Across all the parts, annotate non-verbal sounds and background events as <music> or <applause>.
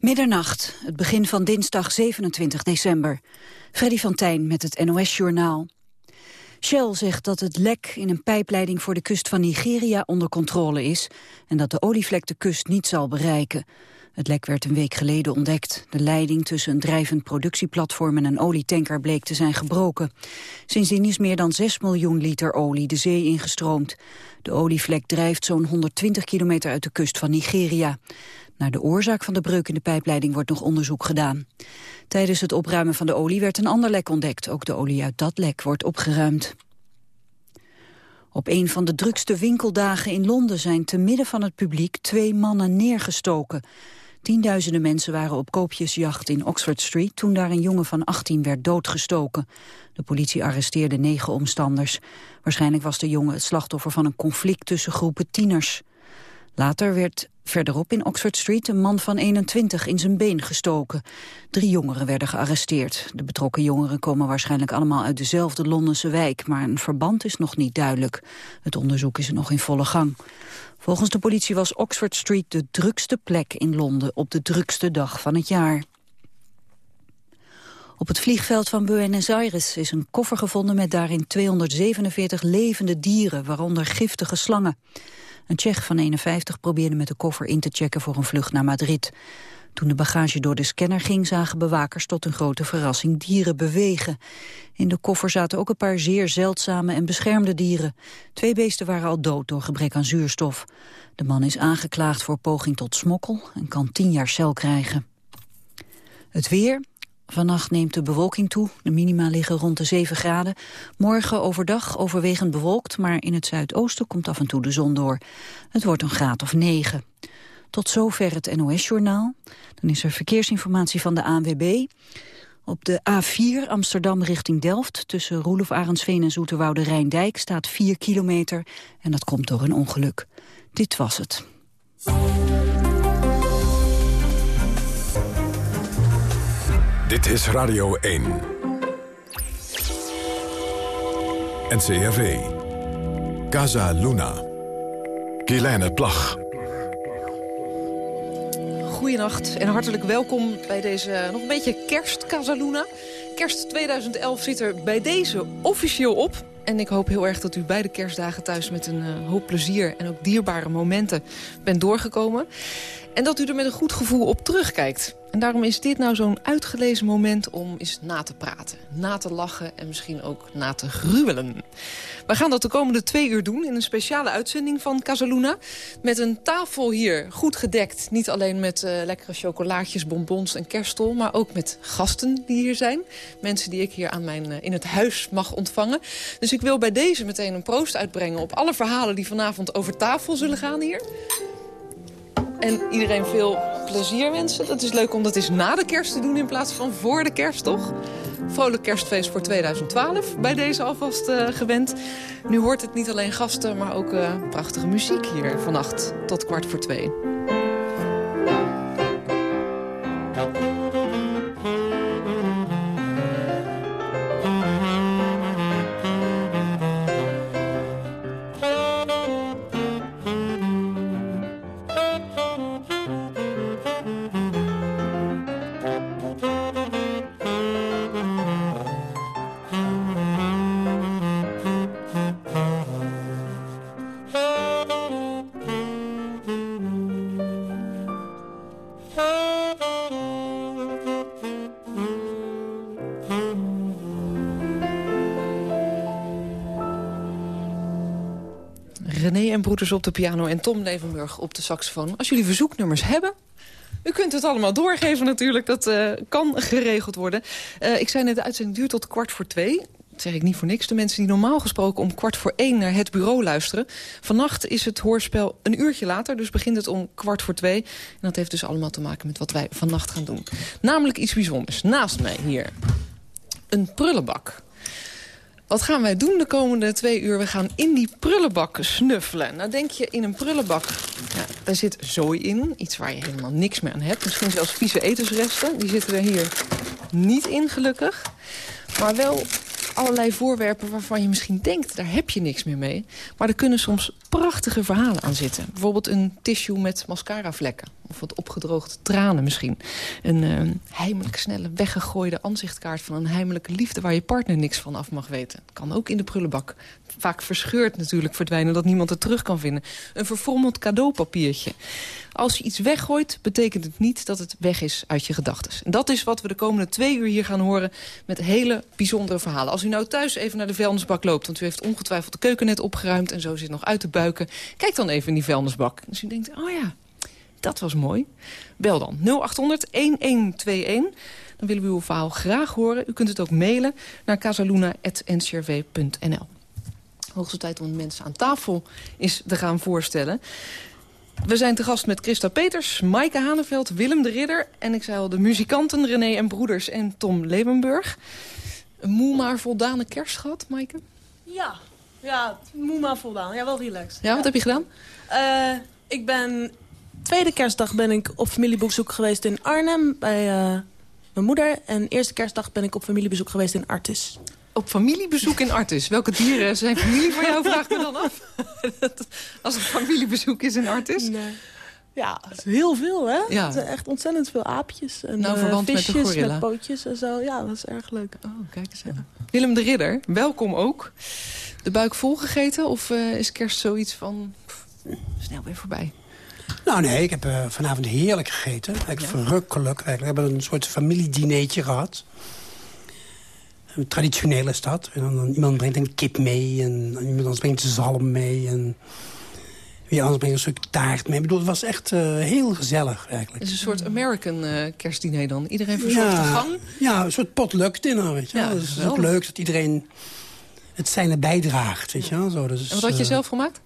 Middernacht, het begin van dinsdag 27 december. Freddy van Tijn met het NOS-journaal. Shell zegt dat het lek in een pijpleiding voor de kust van Nigeria onder controle is... en dat de olievlek de kust niet zal bereiken. Het lek werd een week geleden ontdekt. De leiding tussen een drijvend productieplatform en een olietanker bleek te zijn gebroken. Sindsdien is meer dan 6 miljoen liter olie de zee ingestroomd. De olievlek drijft zo'n 120 kilometer uit de kust van Nigeria. Naar de oorzaak van de breuk in de pijpleiding wordt nog onderzoek gedaan. Tijdens het opruimen van de olie werd een ander lek ontdekt. Ook de olie uit dat lek wordt opgeruimd. Op een van de drukste winkeldagen in Londen zijn te midden van het publiek twee mannen neergestoken. Tienduizenden mensen waren op koopjesjacht in Oxford Street toen daar een jongen van 18 werd doodgestoken. De politie arresteerde negen omstanders. Waarschijnlijk was de jongen het slachtoffer van een conflict tussen groepen tieners. Later werd verderop in Oxford Street een man van 21 in zijn been gestoken. Drie jongeren werden gearresteerd. De betrokken jongeren komen waarschijnlijk allemaal uit dezelfde Londense wijk, maar een verband is nog niet duidelijk. Het onderzoek is nog in volle gang. Volgens de politie was Oxford Street de drukste plek in Londen op de drukste dag van het jaar. Op het vliegveld van Buenos Aires is een koffer gevonden met daarin 247 levende dieren, waaronder giftige slangen. Een Tsjech van 51 probeerde met de koffer in te checken voor een vlucht naar Madrid. Toen de bagage door de scanner ging, zagen bewakers tot een grote verrassing dieren bewegen. In de koffer zaten ook een paar zeer zeldzame en beschermde dieren. Twee beesten waren al dood door gebrek aan zuurstof. De man is aangeklaagd voor poging tot smokkel en kan tien jaar cel krijgen. Het weer, Vannacht neemt de bewolking toe. De minima liggen rond de 7 graden. Morgen overdag overwegend bewolkt, maar in het zuidoosten komt af en toe de zon door. Het wordt een graad of 9. Tot zover het NOS-journaal. Dan is er verkeersinformatie van de ANWB. Op de A4 Amsterdam richting Delft tussen Roelof Arendsveen en Zoeterwoude Rijndijk staat 4 kilometer en dat komt door een ongeluk. Dit was het. Dit is Radio 1. NCRV. Casa Luna. Kielijne Plag. Goedenacht en hartelijk welkom bij deze nog een beetje kerst Casa Luna. Kerst 2011 zit er bij deze officieel op. En ik hoop heel erg dat u beide kerstdagen thuis met een uh, hoop plezier... en ook dierbare momenten bent doorgekomen. En dat u er met een goed gevoel op terugkijkt. En daarom is dit nou zo'n uitgelezen moment om eens na te praten. Na te lachen en misschien ook na te gruwelen. We gaan dat de komende twee uur doen in een speciale uitzending van Casaluna. Met een tafel hier goed gedekt. Niet alleen met uh, lekkere chocolaatjes, bonbons en kerststol... maar ook met gasten die hier zijn. Mensen die ik hier aan mijn, uh, in het huis mag ontvangen. Dus ik wil bij deze meteen een proost uitbrengen... op alle verhalen die vanavond over tafel zullen gaan hier. En iedereen veel plezier wensen. Dat is leuk om dat eens na de kerst te doen in plaats van voor de kerst, toch? Vrolijk kerstfeest voor 2012, bij deze alvast uh, gewend. Nu hoort het niet alleen gasten, maar ook uh, prachtige muziek hier vannacht tot kwart voor twee. Broeders op de piano en Tom Levenburg op de saxofoon. Als jullie verzoeknummers hebben, u kunt het allemaal doorgeven natuurlijk. Dat uh, kan geregeld worden. Uh, ik zei net, de uitzending duurt tot kwart voor twee. Dat zeg ik niet voor niks. De mensen die normaal gesproken om kwart voor één naar het bureau luisteren. Vannacht is het hoorspel een uurtje later. Dus begint het om kwart voor twee. En dat heeft dus allemaal te maken met wat wij vannacht gaan doen. Namelijk iets bijzonders. Naast mij hier. Een prullenbak. Wat gaan wij doen de komende twee uur? We gaan in die prullenbak snuffelen. Nou denk je in een prullenbak, ja, daar zit zooi in. Iets waar je helemaal niks meer aan hebt. Misschien zelfs vieze etensresten. Die zitten er hier niet in, gelukkig. Maar wel allerlei voorwerpen waarvan je misschien denkt... daar heb je niks meer mee. Maar er kunnen soms prachtige verhalen aan zitten. Bijvoorbeeld een tissue met mascaravlekken. Of wat opgedroogde tranen misschien. Een uh, heimelijk snelle weggegooide aanzichtkaart van een heimelijke liefde... waar je partner niks van af mag weten. Kan ook in de prullenbak. Vaak verscheurd natuurlijk verdwijnen dat niemand het terug kan vinden. Een verfrommeld cadeaupapiertje. Als je iets weggooit, betekent het niet dat het weg is uit je gedachten. En dat is wat we de komende twee uur hier gaan horen met hele bijzondere verhalen. Als u nou thuis even naar de vuilnisbak loopt, want u heeft ongetwijfeld de keuken net opgeruimd en zo zit nog uit te buiken. Kijk dan even in die vuilnisbak. Dus u denkt, oh ja, dat was mooi. Bel dan 0800 1121. Dan willen we uw verhaal graag horen. U kunt het ook mailen naar casaluna.ncrv.nl. Hoogste tijd om mensen aan tafel is te gaan voorstellen. We zijn te gast met Christa Peters, Maaike Haneveld, Willem de Ridder... en ik zei al de muzikanten René en Broeders en Tom Levenburg. Een moe maar voldane kerst gehad, Maaike? Ja, ja moe maar voldaan. Ja, wel relaxed. Ja, wat heb je gedaan? Uh, ik ben... Tweede kerstdag ben ik op familiebezoek geweest in Arnhem bij uh, mijn moeder. En eerste kerstdag ben ik op familiebezoek geweest in Artis op familiebezoek in Artis. Welke dieren zijn familie voor jou, vraag me dan af. <laughs> Als het familiebezoek is in Artis. Nee. Ja, heel veel, hè? Ja. Het zijn echt ontzettend veel aapjes. En nou, uh, visjes met, de met pootjes en zo. Ja, dat is erg leuk. Oh, kijk eens even. Willem de Ridder, welkom ook. De buik volgegeten of uh, is kerst zoiets van... Pff, snel weer voorbij? Nou nee, ik heb uh, vanavond heerlijk gegeten. Eigenlijk ja. verrukkelijk. Eigenlijk. We hebben een soort familiedineetje gehad traditionele stad. En dan, iemand brengt een kip mee en iemand anders brengt zalm mee. En wie anders brengt een stuk taart mee. Ik bedoel, het was echt uh, heel gezellig eigenlijk. Het is een soort American uh, kerstdiner dan? Iedereen verzorgt ja, de gang? Ja, een soort potluck dinner, weet je ja, dus het is ook leuk dat iedereen het zijne bijdraagt, weet je wel. Zo, dus, en wat had je uh, zelf gemaakt?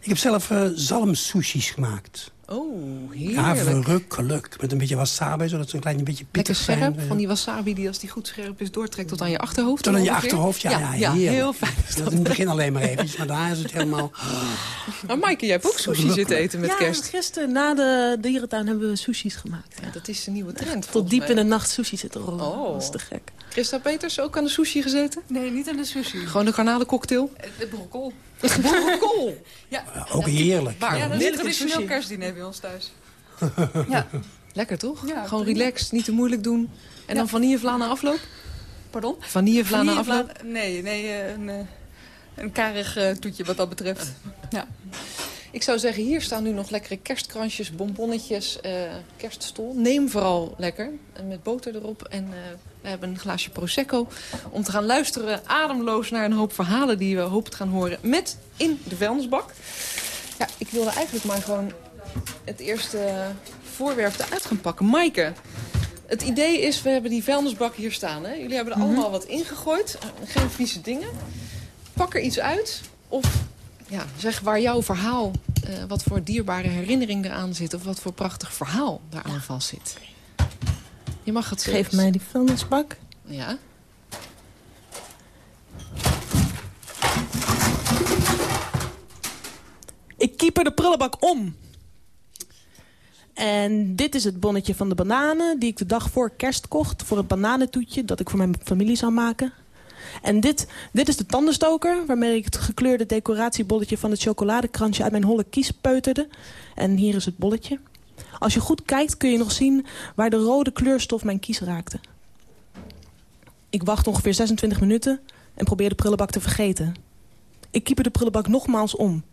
Ik heb zelf zalmsushis gemaakt. Oh, heerlijk. Ja, verrukkelijk. Met een beetje wasabi, zodat ze een klein beetje pittig scherp, zijn. van die wasabi die als die goed scherp is doortrekt tot aan je achterhoofd. Tot aan je achterhoofd, ja. Ja, ja, ja heel fijn. Dat in het begin alleen maar eventjes, maar daar is het helemaal... <laughs> Maar Maaike, jij hebt ook sushi zitten eten met kerst. Ja, gisteren na de dierentuin hebben we sushis gemaakt. Ja, dat is een nieuwe trend. Tot diep in de nacht sushi zitten rollen. Oh. Dat is te gek. Christa Peters, ook aan de sushi gezeten? Nee, niet aan de sushi. Gewoon de garnalencocktail? De broccol. <laughs> Broccol? <laughs> Ja. ook heerlijk. Waar? Ja, dat is een traditioneel kerstdiner bij ons thuis. <laughs> ja. Lekker toch? Ja, Gewoon relaxed, niet te moeilijk doen. En dan vanillevla na afloop? Pardon? Vanillevla na afloop? Nee, nee eh, een, eh, een karig toetje wat dat betreft. Ja. Ik zou zeggen, hier staan nu nog lekkere kerstkransjes, bonbonnetjes, uh, kerststol. Neem vooral lekker, met boter erop. En we hebben een glaasje Prosecco om te gaan luisteren ademloos naar een hoop verhalen... die we hopen te gaan horen met in de vuilnisbak. Ja, ik wilde eigenlijk maar gewoon het eerste voorwerp eruit gaan pakken. Maaike, het idee is, we hebben die vuilnisbak hier staan. Hè? Jullie hebben er mhm. allemaal wat ingegooid. Geen vieze dingen. Pak er iets uit. Of ja, zeg waar jouw verhaal, uh, wat voor dierbare herinnering eraan zit... of wat voor prachtig verhaal daaraan ja. vast zit. Je mag het Geef mij die vuilnisbak. Ja. Ik keeper de prullenbak om. En dit is het bonnetje van de bananen die ik de dag voor kerst kocht... voor het bananentoetje dat ik voor mijn familie zou maken. En dit, dit is de tandenstoker waarmee ik het gekleurde decoratiebolletje... van het chocoladekransje uit mijn holle kies peuterde. En hier is het bolletje. Als je goed kijkt kun je nog zien waar de rode kleurstof mijn kies raakte. Ik wacht ongeveer 26 minuten en probeer de prullenbak te vergeten. Ik keeper de prullenbak nogmaals om...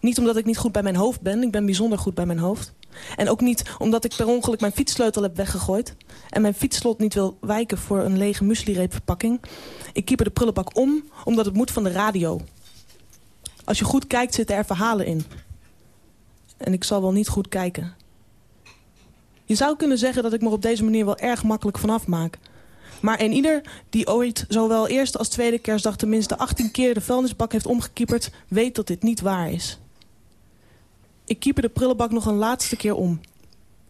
Niet omdat ik niet goed bij mijn hoofd ben. Ik ben bijzonder goed bij mijn hoofd. En ook niet omdat ik per ongeluk mijn fietssleutel heb weggegooid... en mijn fietsslot niet wil wijken voor een lege mueslireepverpakking. Ik keeper de prullenbak om, omdat het moet van de radio. Als je goed kijkt, zitten er verhalen in. En ik zal wel niet goed kijken. Je zou kunnen zeggen dat ik me op deze manier wel erg makkelijk vanaf maak. Maar een ieder die ooit zowel eerste als tweede kerstdag... tenminste 18 keer de vuilnisbak heeft omgekieperd... weet dat dit niet waar is. Ik kieper de prullenbak nog een laatste keer om.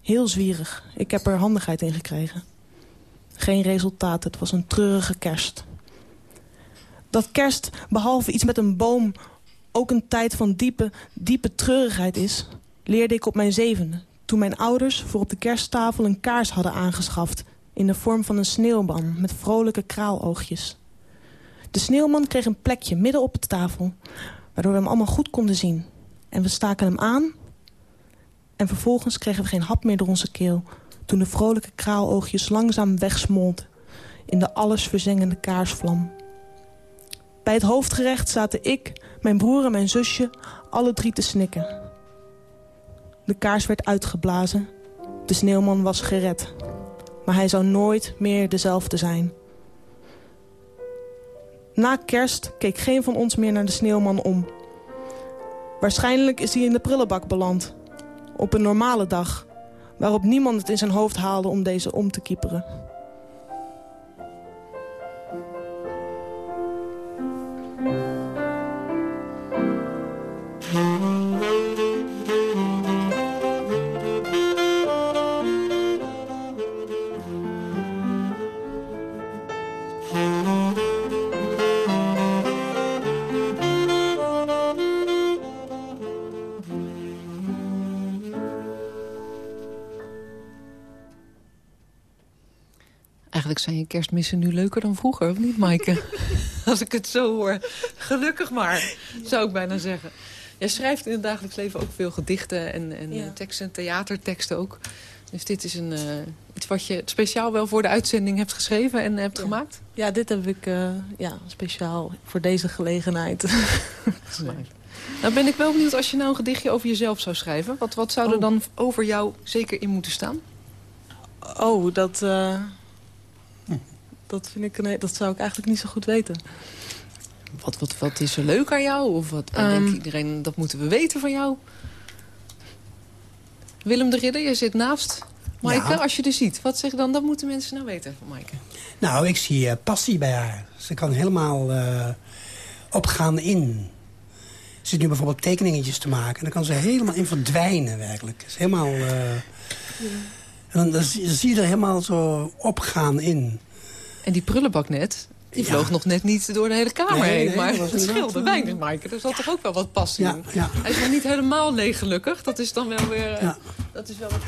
Heel zwierig. Ik heb er handigheid in gekregen. Geen resultaat. Het was een treurige kerst. Dat kerst, behalve iets met een boom... ook een tijd van diepe, diepe treurigheid is... leerde ik op mijn zevende. Toen mijn ouders voor op de kersttafel een kaars hadden aangeschaft... in de vorm van een sneeuwman met vrolijke kraaloogjes. De sneeuwman kreeg een plekje midden op de tafel... Waardoor we hem allemaal goed konden zien. En we staken hem aan. En vervolgens kregen we geen hap meer door onze keel... toen de vrolijke kraaloogjes langzaam wegsmolten... in de allesverzengende kaarsvlam. Bij het hoofdgerecht zaten ik, mijn broer en mijn zusje... alle drie te snikken. De kaars werd uitgeblazen. De sneeuwman was gered. Maar hij zou nooit meer dezelfde zijn. Na kerst keek geen van ons meer naar de sneeuwman om. Waarschijnlijk is hij in de prullenbak beland. Op een normale dag. Waarop niemand het in zijn hoofd haalde om deze om te kieperen. Eigenlijk zijn je kerstmissen nu leuker dan vroeger, of niet, Maaike? <laughs> Als ik het zo hoor. Gelukkig maar, zou ik bijna zeggen. Jij schrijft in het dagelijks leven ook veel gedichten en, en Ja. teksten, theaterteksten ook. Dus dit is een, eh, iets wat je speciaal wel voor de uitzending hebt geschreven en hebt Ja. gemaakt? Ja, dit heb ik eh, ja, speciaal voor deze gelegenheid <laughs> gemaakt. Nou ben ik wel benieuwd als je nou een gedichtje over jezelf zou schrijven. Wat, wat zou er Oh. dan over jou zeker in moeten staan? Oh, dat, eh, dat, vind ik, nee, dat zou ik eigenlijk niet zo goed weten. Wat, wat, wat is er leuk aan jou? Of wat Ehm. denkt iedereen, dat moeten we weten van jou? Willem de Ridder, je zit naast Maaike. Ja. Als je er ziet, wat zeg je dan? Dat moeten mensen nou weten van Maaike. Nou, ik zie eh, passie bij haar. Ze kan helemaal eh, opgaan in. Ze zit nu bijvoorbeeld tekeningetjes te maken. En dan kan ze helemaal in verdwijnen, werkelijk. Ze is helemaal... eh, En dan, dan zie dan zie je er helemaal zo opgaan in. En die prullenbak net, die Ja. vloog nog net niet door de hele kamer Nee, heen. nee, maar dat het scheelde inderdaad, weinig, Maaike. Er zat toch ook wel wat passie Ja, in. ja. Hij is nog niet helemaal leeg, gelukkig. Dat is dan wel weer... eh, Ja. Dat is wel wat.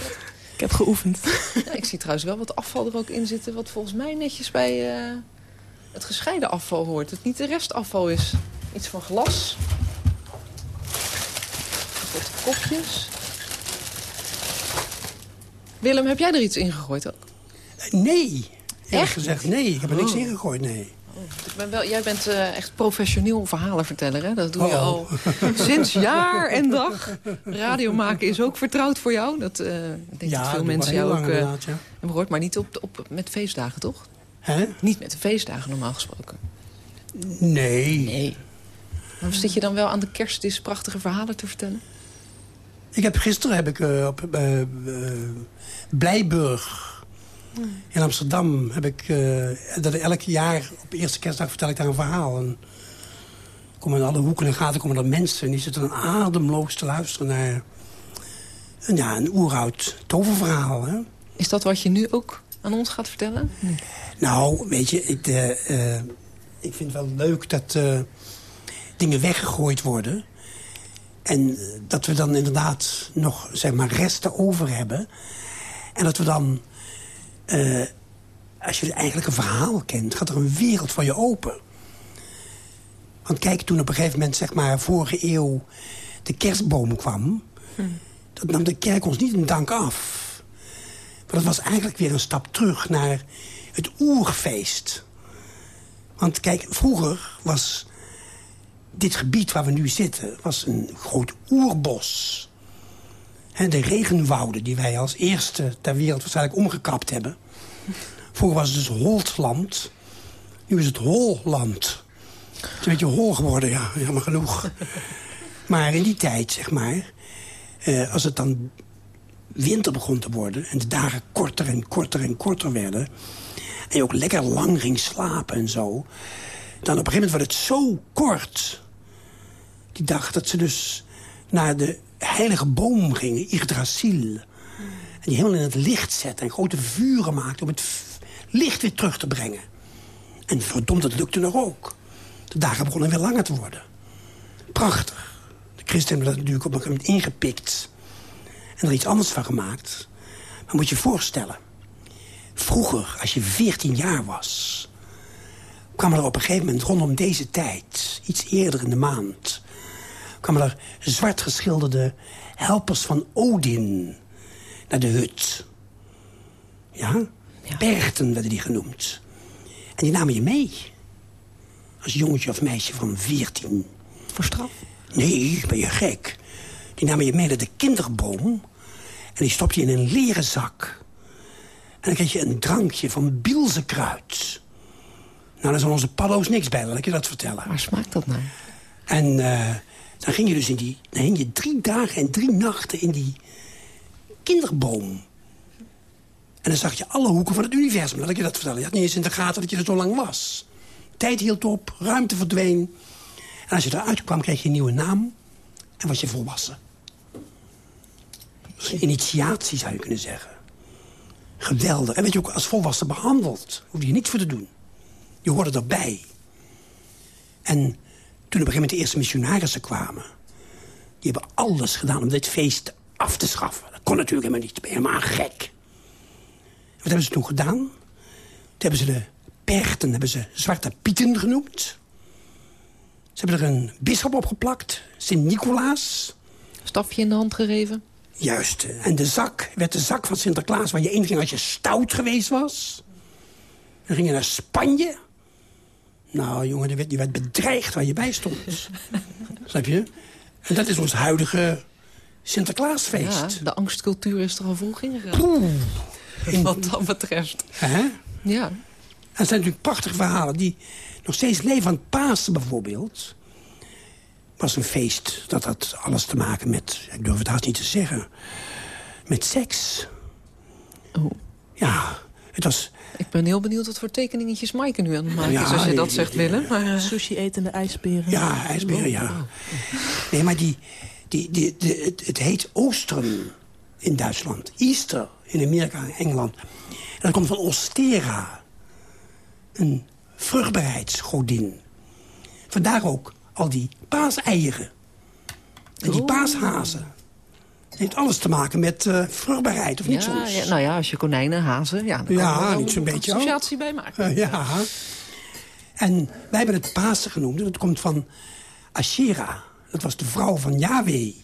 Ik heb geoefend. <laughs> Ja, ik zie trouwens wel wat afval er ook in zitten... wat volgens mij netjes bij eh, het gescheiden afval hoort. Het niet de restafval is. Iets van glas. Wat kopjes. Willem, heb jij er iets in gegooid ook? Eh, Nee. Echt gezegd, nee. Ik heb er niks Oh. in gegooid, nee. Ik ben wel, jij bent eh, echt professioneel verhalenverteller, hè? Dat doe je Oh. al <laughs> sinds jaar en dag. Radio maken is ook vertrouwd voor jou. Dat eh, ik denk dat veel mensen jou ook eh, ja. hebben gehoord. Maar niet op, op, met feestdagen, toch? Hè? Niet met de feestdagen normaal gesproken. Nee. Nee. Maar zit je dan wel aan de kerstdis prachtige verhalen te vertellen? Ik heb, gisteren heb ik op Blijburg in Amsterdam... Heb ik, eh, dat elk jaar op eerste kerstdag vertel ik daar een verhaal. En komen in alle hoeken en gaten komen er mensen... en die zitten dan ademloos te luisteren naar een, ja, een oeroud toververhaal. Hè? Is dat wat je nu ook aan ons gaat vertellen? Nou, weet je, ik, eh, eh, ik vind het wel leuk dat eh, dingen weggegooid worden. En dat we dan inderdaad nog, zeg maar, resten over hebben. En dat we dan, eh, als je eigenlijk een verhaal kent... gaat er een wereld voor je open. Want kijk, toen op een gegeven moment, zeg maar, vorige eeuw... de kerstboom kwam... dat nam de kerk ons niet een dank af. Maar dat was eigenlijk weer een stap terug naar het oerfeest. Want kijk, vroeger was dit gebied waar we nu zitten... was een groot oerbos. De regenwouden die wij als eerste ter wereld waarschijnlijk omgekapt hebben. Vroeger was het dus Holtland. Nu is het Holland. Het is een beetje hol geworden, ja, jammer genoeg. Maar in die tijd, zeg maar... eh, als het dan winter begon te worden... en de dagen korter en korter en korter werden... en je ook lekker lang ging slapen en zo... dan op een gegeven moment werd het zo kort... die dag dat ze dus naar de heilige boom gingen, Yggdrasil... en die helemaal in het licht zetten en grote vuren maakten... om het licht weer terug te brengen. En verdomd, dat lukte nog ook. De dagen begonnen weer langer te worden. Prachtig. De christenen hebben dat natuurlijk op een gegeven moment ingepikt en er iets anders van gemaakt. Maar moet je je voorstellen... vroeger, als je 14 jaar was... kwamen er op een gegeven moment rondom deze tijd... iets eerder in de maand... kwamen er zwart geschilderde helpers van Odin naar de hut. Ja? Berchten werden die genoemd. En die namen je mee. Als jongetje of meisje van 14. Voor straf? Nee, ben je gek. Die namen je mee naar de kinderboom. En die stopte je in een leren zak. En dan kreeg je een drankje van bielzekruid. Nou, daar zal onze paddo's niks bij, laat ik je dat vertellen. Waar smaakt dat nou? En uh, dan ging je dus in die... Dan hing je drie dagen en drie nachten in die kinderboom. En dan zag je alle hoeken van het universum, laat ik je dat vertellen. Je had niet eens in de gaten dat je er zo lang was. Tijd hield op, ruimte verdween. En als je eruit kwam, kreeg je een nieuwe naam en was je volwassen. Een initiatie, zou je kunnen zeggen. Geweldig. En weet je ook, als volwassen behandeld. Hoef je niets voor te doen. Je hoorde erbij. En toen op een gegeven moment de eerste missionarissen kwamen... die hebben alles gedaan om dit feest af te schaffen. Dat kon natuurlijk helemaal niet. Ben je helemaal gek. Wat hebben ze toen gedaan? Toen hebben ze de perchten hebben ze Zwarte Pieten genoemd. Ze hebben er een bisschop opgeplakt, Sint-Nicolaas. Stafje in de hand gegeven? Juist. En de zak werd de zak van Sinterklaas... waar je inging als je stout geweest was. Dan ging je naar Spanje. Nou, jongen, die werd, die werd bedreigd waar je bij stond. <laughs> Snap je? En dat is ons huidige Sinterklaasfeest. Ja, de angstcultuur is er al vroeg ingegaan. <laughs> Wat dat betreft. Hè? Ja. En het zijn natuurlijk prachtige verhalen die nog steeds leven. Van Pasen bijvoorbeeld was een feest. Dat had alles te maken met, ik durf het haast niet te zeggen, met seks. Oh. Ja, het was... Ik ben heel benieuwd wat voor tekeningetjes Maaike nu aan het maken is, als je dat zegt, Willem. Maar, uh... Sushi etende ijsberen. Ja, ijsberen, ja. Nee, maar die, die, die, die het, het, heet Oostrum in Duitsland. Easter in Amerika en Engeland. En dat komt van Ostera. Een vruchtbaarheidsgodin. Vandaar ook al die paaseieren. En die paashazen. Het heeft alles te maken met uh, vruchtbaarheid, of niet ja, soms? Ja, nou ja, als je konijnen, hazen... Ja, dan ja, kan niet zo'n beetje associatie bij maken. Uh, ja. En wij hebben het Pasen genoemd. Dat komt van Ashera. Dat was de vrouw van Yahweh.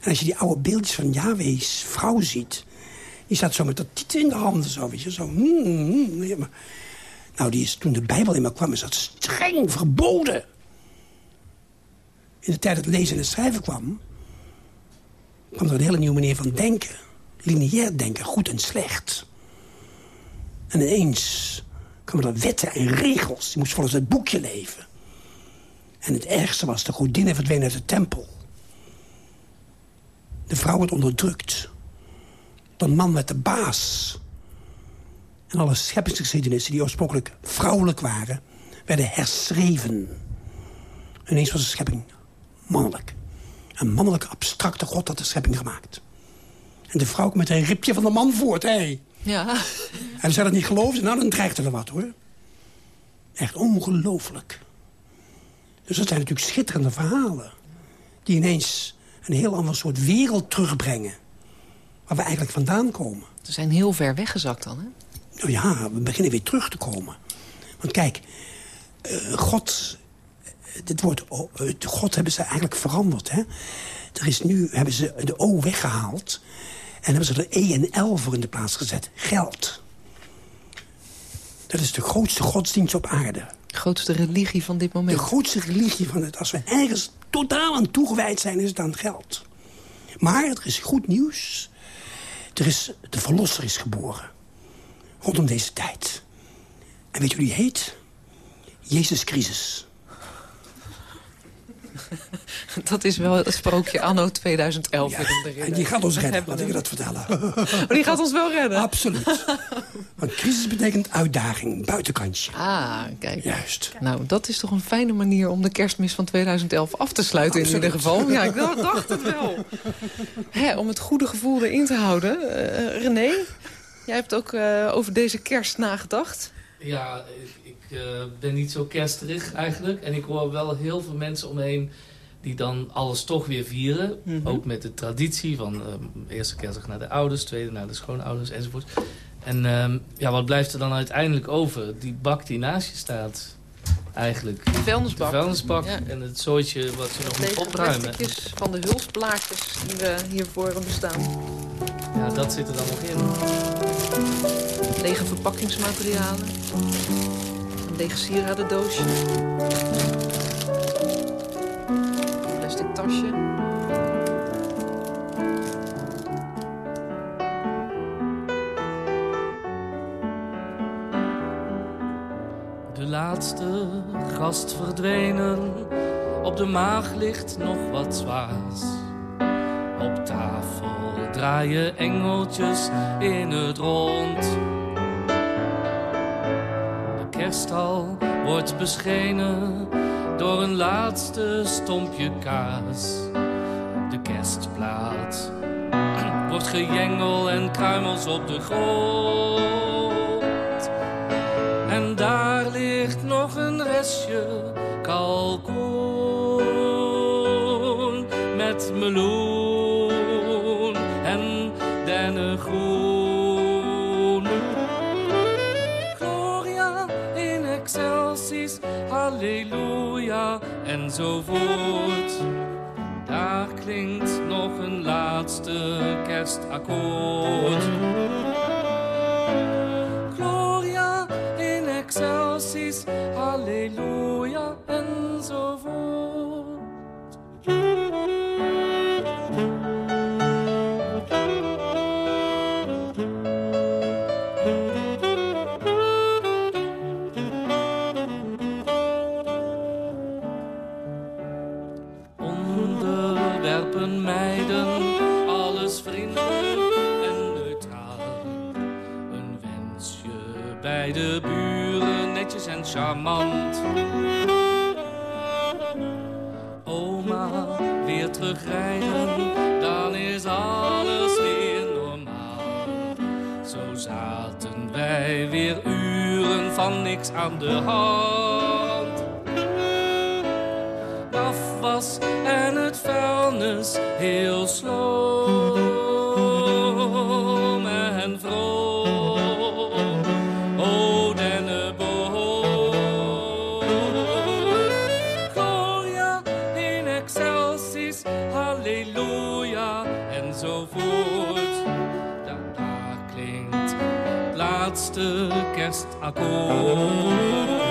En als je die oude beeldjes van Yahweh's vrouw ziet... die staat zo met dat titel in de handen, zo, weet je. Zo, mm, mm, ja, maar, nou, die is, toen de Bijbel in me kwam, is dat streng verboden. In de tijd dat lezen en schrijven kwam... kwam er een hele nieuwe manier van denken. Lineair denken, goed en slecht. En ineens kwamen er wetten en regels. Je moest volgens het boekje leven. En het ergste was, de godinnen verdwenen uit de tempel. De vrouw werd onderdrukt. De man werd de baas. En alle scheppingsgeschiedenissen die oorspronkelijk vrouwelijk waren... werden herschreven. Ineens was de schepping mannelijk. Een mannelijke abstracte god had de schepping gemaakt. En de vrouw kwam met een ripje van de man voort, hé. Ja. En ze dat niet geloofde, nou dan dreigde er wat, hoor. Echt ongelooflijk. Dus dat zijn natuurlijk schitterende verhalen. Die ineens een heel ander soort wereld terugbrengen. Waar we eigenlijk vandaan komen. Ze zijn heel ver weggezakt dan, hè? Nou ja, we beginnen weer terug te komen. Want kijk, uh, God... Dit woord God hebben ze eigenlijk veranderd, hè? Er is nu, hebben ze de O weggehaald... en hebben ze er E en L voor in de plaats gezet. Geld. Dat is de grootste godsdienst op aarde. De grootste religie van dit moment. De grootste religie van het. Als we ergens totaal aan toegewijd zijn, is het aan geld. Maar er is goed nieuws. Er is, de verlosser is geboren. Rondom deze tijd. En weet hoe die heet? Jezus Christus. <laughs> Dat is wel het sprookje anno 2011. Ja, en die gaat ons redden, laat ik je dat vertellen. <laughs> Oh, die gaat ons wel redden? Absoluut. <laughs> Want crisis betekent uitdaging, buitenkantje. Ah, kijk. Juist. Nou, dat is toch een fijne manier om de kerstmis van 2011 af te sluiten Absoluut. in ieder geval. Ja, ik dacht het wel. Hè, om het goede gevoel erin te houden. Uh, René, jij hebt ook uh, over deze kerst nagedacht. Ja, ik, ik uh, ben niet zo kersterig eigenlijk. En ik hoor wel heel veel mensen omheen die dan alles toch weer vieren. Mm -hmm. Ook met de traditie van um, eerste kerstdag naar de ouders, tweede naar de schoonouders enzovoort. En um, ja, wat blijft er dan uiteindelijk over? Die bak die naast je staat. eigenlijk. De De vuilnisbak. vuilnisbak Ja. en het zooitje wat je nog moet opruimen. plasticjes van de hulsblaadjes die we hiervoor bestaan. Ja, dat zit er dan nog in. Lege verpakkingsmaterialen. Lege sieradendoosje. Plastic tasje. De laatste gast verdwenen, op de maag ligt nog wat zwaars. Op tafel draaien engeltjes in het rond. Kersthal wordt beschenen door een laatste stompje kaas. De kerstplaat <clears throat> wordt gejengel en kruimels op de grond. En daar ligt nog een restje kalkoen met meloen enzovoort. Daar klinkt nog een laatste kerstakkoord. Gloria in excelsis, halleluja enzovoort. Charmant. Oma weer terugrijden, dan is alles weer normaal. Zo zaten wij weer uren van niks aan de hand afwas en het vuilnis heel sloom laatste kerstakkoord.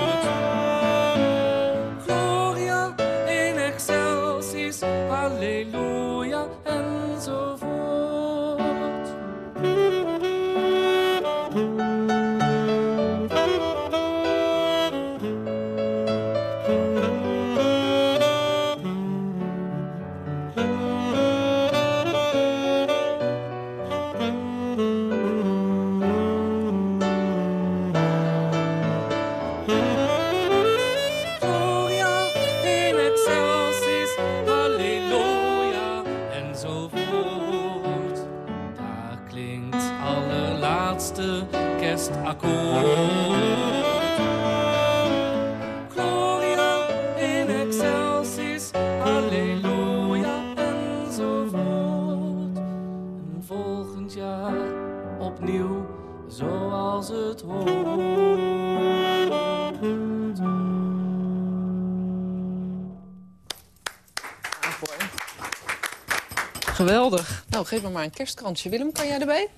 Geef me maar een kerstkransje. Willem, kan jij erbij?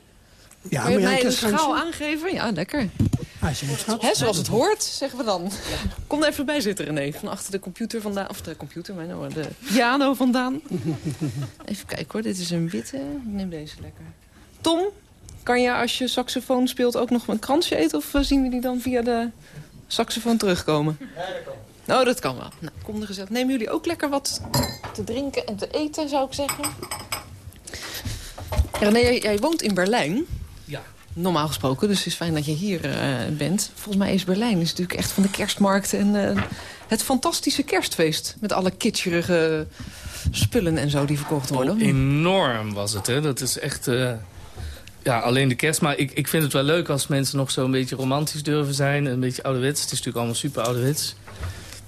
Ja, kan je maar mij ja, een schaal aangeven? Ja, lekker. Hè, zoals het hoort, zeggen we dan. Kom er even bij zitten, René. Van achter de computer vandaan. Of de computer, mijn hoor, de piano vandaan. <laughs> Even kijken hoor, dit is een witte. Neem deze lekker. Tom, kan je als je saxofoon speelt ook nog een kransje eten? Of eh, zien we die dan via de saxofoon terugkomen? Ja, dat kan. Nou, dat kan wel. Nou, kom er gezellig. Nemen jullie ook lekker wat te drinken en te eten, zou ik zeggen? René, jij, jij woont in Berlijn. Ja. Normaal gesproken, dus het is fijn dat je hier eh, bent. Volgens mij is Berlijn is natuurlijk echt van de kerstmarkten... en eh, het fantastische kerstfeest met alle kitscherige spullen en zo die verkocht worden. Oh, enorm was het, hè. Dat is echt... eh, ja, alleen de kerst. Maar ik, ik vind het wel leuk als mensen nog zo een beetje romantisch durven zijn. Een beetje ouderwets. Het is natuurlijk allemaal super ouderwets.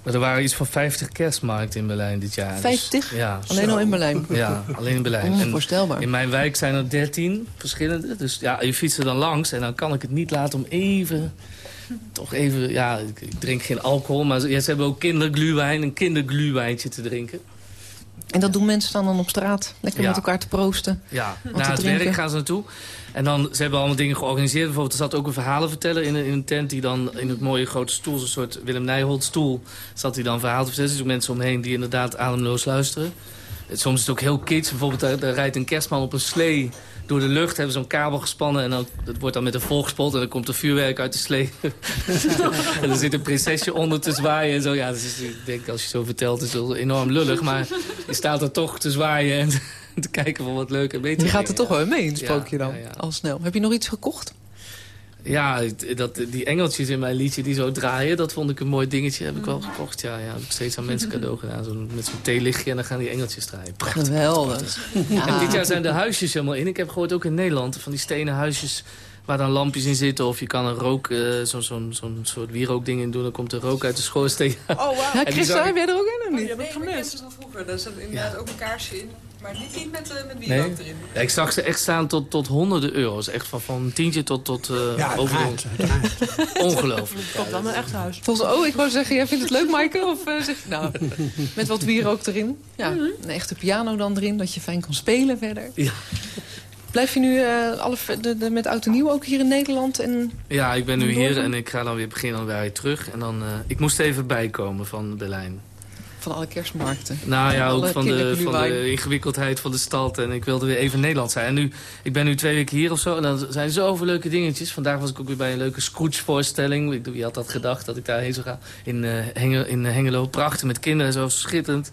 Maar er waren iets van 50 kerstmarkten in Berlijn dit jaar. Dus, 50? ja, Alleen al in Berlijn. Ja, alleen in Berlijn. En Onvoorstelbaar. in mijn wijk zijn er 13 verschillende. Dus ja, je fietst er dan langs en dan kan ik het niet laten om even toch even... Ja, ik, ik drink geen alcohol, maar ja, ze hebben ook kindergluwijn, een kindergluwijntje te drinken. En dat doen mensen dan, dan op straat? Lekker Ja. met elkaar te proosten? Ja, na het drinken. werk gaan ze naartoe. En dan, ze hebben allemaal dingen georganiseerd. Bijvoorbeeld, er zat ook een verhalenverteller in een, in een tent... die dan in het mooie grote stoel, zo'n soort Willem Nijholt stoel... zat hij dan verhaal te vertellen. Er zijn ook mensen omheen die inderdaad ademloos luisteren. Soms is het ook heel kitsch. Bijvoorbeeld, daar, daar rijdt een kerstman op een slee door de lucht. Hebben ze zo'n kabel gespannen en dan, dat wordt dan met een volgespot... en dan komt er vuurwerk uit de slee. <laughs> en er zit een prinsesje onder te zwaaien en zo. Ja, dus is- ik denk, als je zo vertelt, is het enorm lullig. Maar je staat er toch te zwaaien en <laughs> te kijken van wat leuk en beter. Je gaat er toch wel mee in, sprookje Ja, dan, al snel. Heb je nog iets gekocht? Ja, het- dat, die engeltjes in mijn liedje die zo draaien, dat vond ik een mooi dingetje. Heb ik wel gekocht, ja. ja heb ik steeds aan mensen cadeau <laughs> gedaan. Zo, met zo'n theelichtje en dan gaan die engeltjes draaien. Prachtig. Geweldig. En dit jaar zijn de huisjes helemaal in. Ik heb gehoord ook in Nederland van die stenen huisjes waar dan lampjes in zitten. Of je kan een rook, eh, zo'n zo'n zo'n soort wierookding in doen. Dan komt er rook uit de schoorsteen. Oh, wauw. Ja, heb jij er ook in of niet? Nee, maar ik ken ze van vroeger. Daar zat inderdaad ook een kaarsje in. Maar niet, niet met, eh met wie Nee. ook erin. Ja, ik zag ze echt staan tot, tot honderden euro's. Echt van, van een tientje tot, tot eh Ja, over. Ongelooflijk. Komt dan mijn echt huis. Volgens, oh, ik wou zeggen, jij vindt het leuk, Maaike? Of eh, zeg je, nou, met wat wierook erin? Ja, een echte piano dan erin, dat je fijn kan spelen verder. Ja. Blijf je nu eh, alle, de, de, met oud en nieuw ook hier in Nederland? En, Ja, ik ben nu hier en ik ga dan weer begin januari terug. En dan, eh, ik moest even bijkomen van Berlijn. Van alle kerstmarkten. Nou ja, ook van de, van de ingewikkeldheid van de stad. En ik wilde weer even Nederland zijn. En nu, ik ben nu twee weken hier of zo. En dan zijn zoveel leuke dingetjes. Vandaag was ik ook weer bij een leuke Scrooge-voorstelling. Wie had dat gedacht, dat ik daarheen zou gaan? In, eh, Hengelo, in Hengelo. Prachtig, met kinderen, zo schitterend.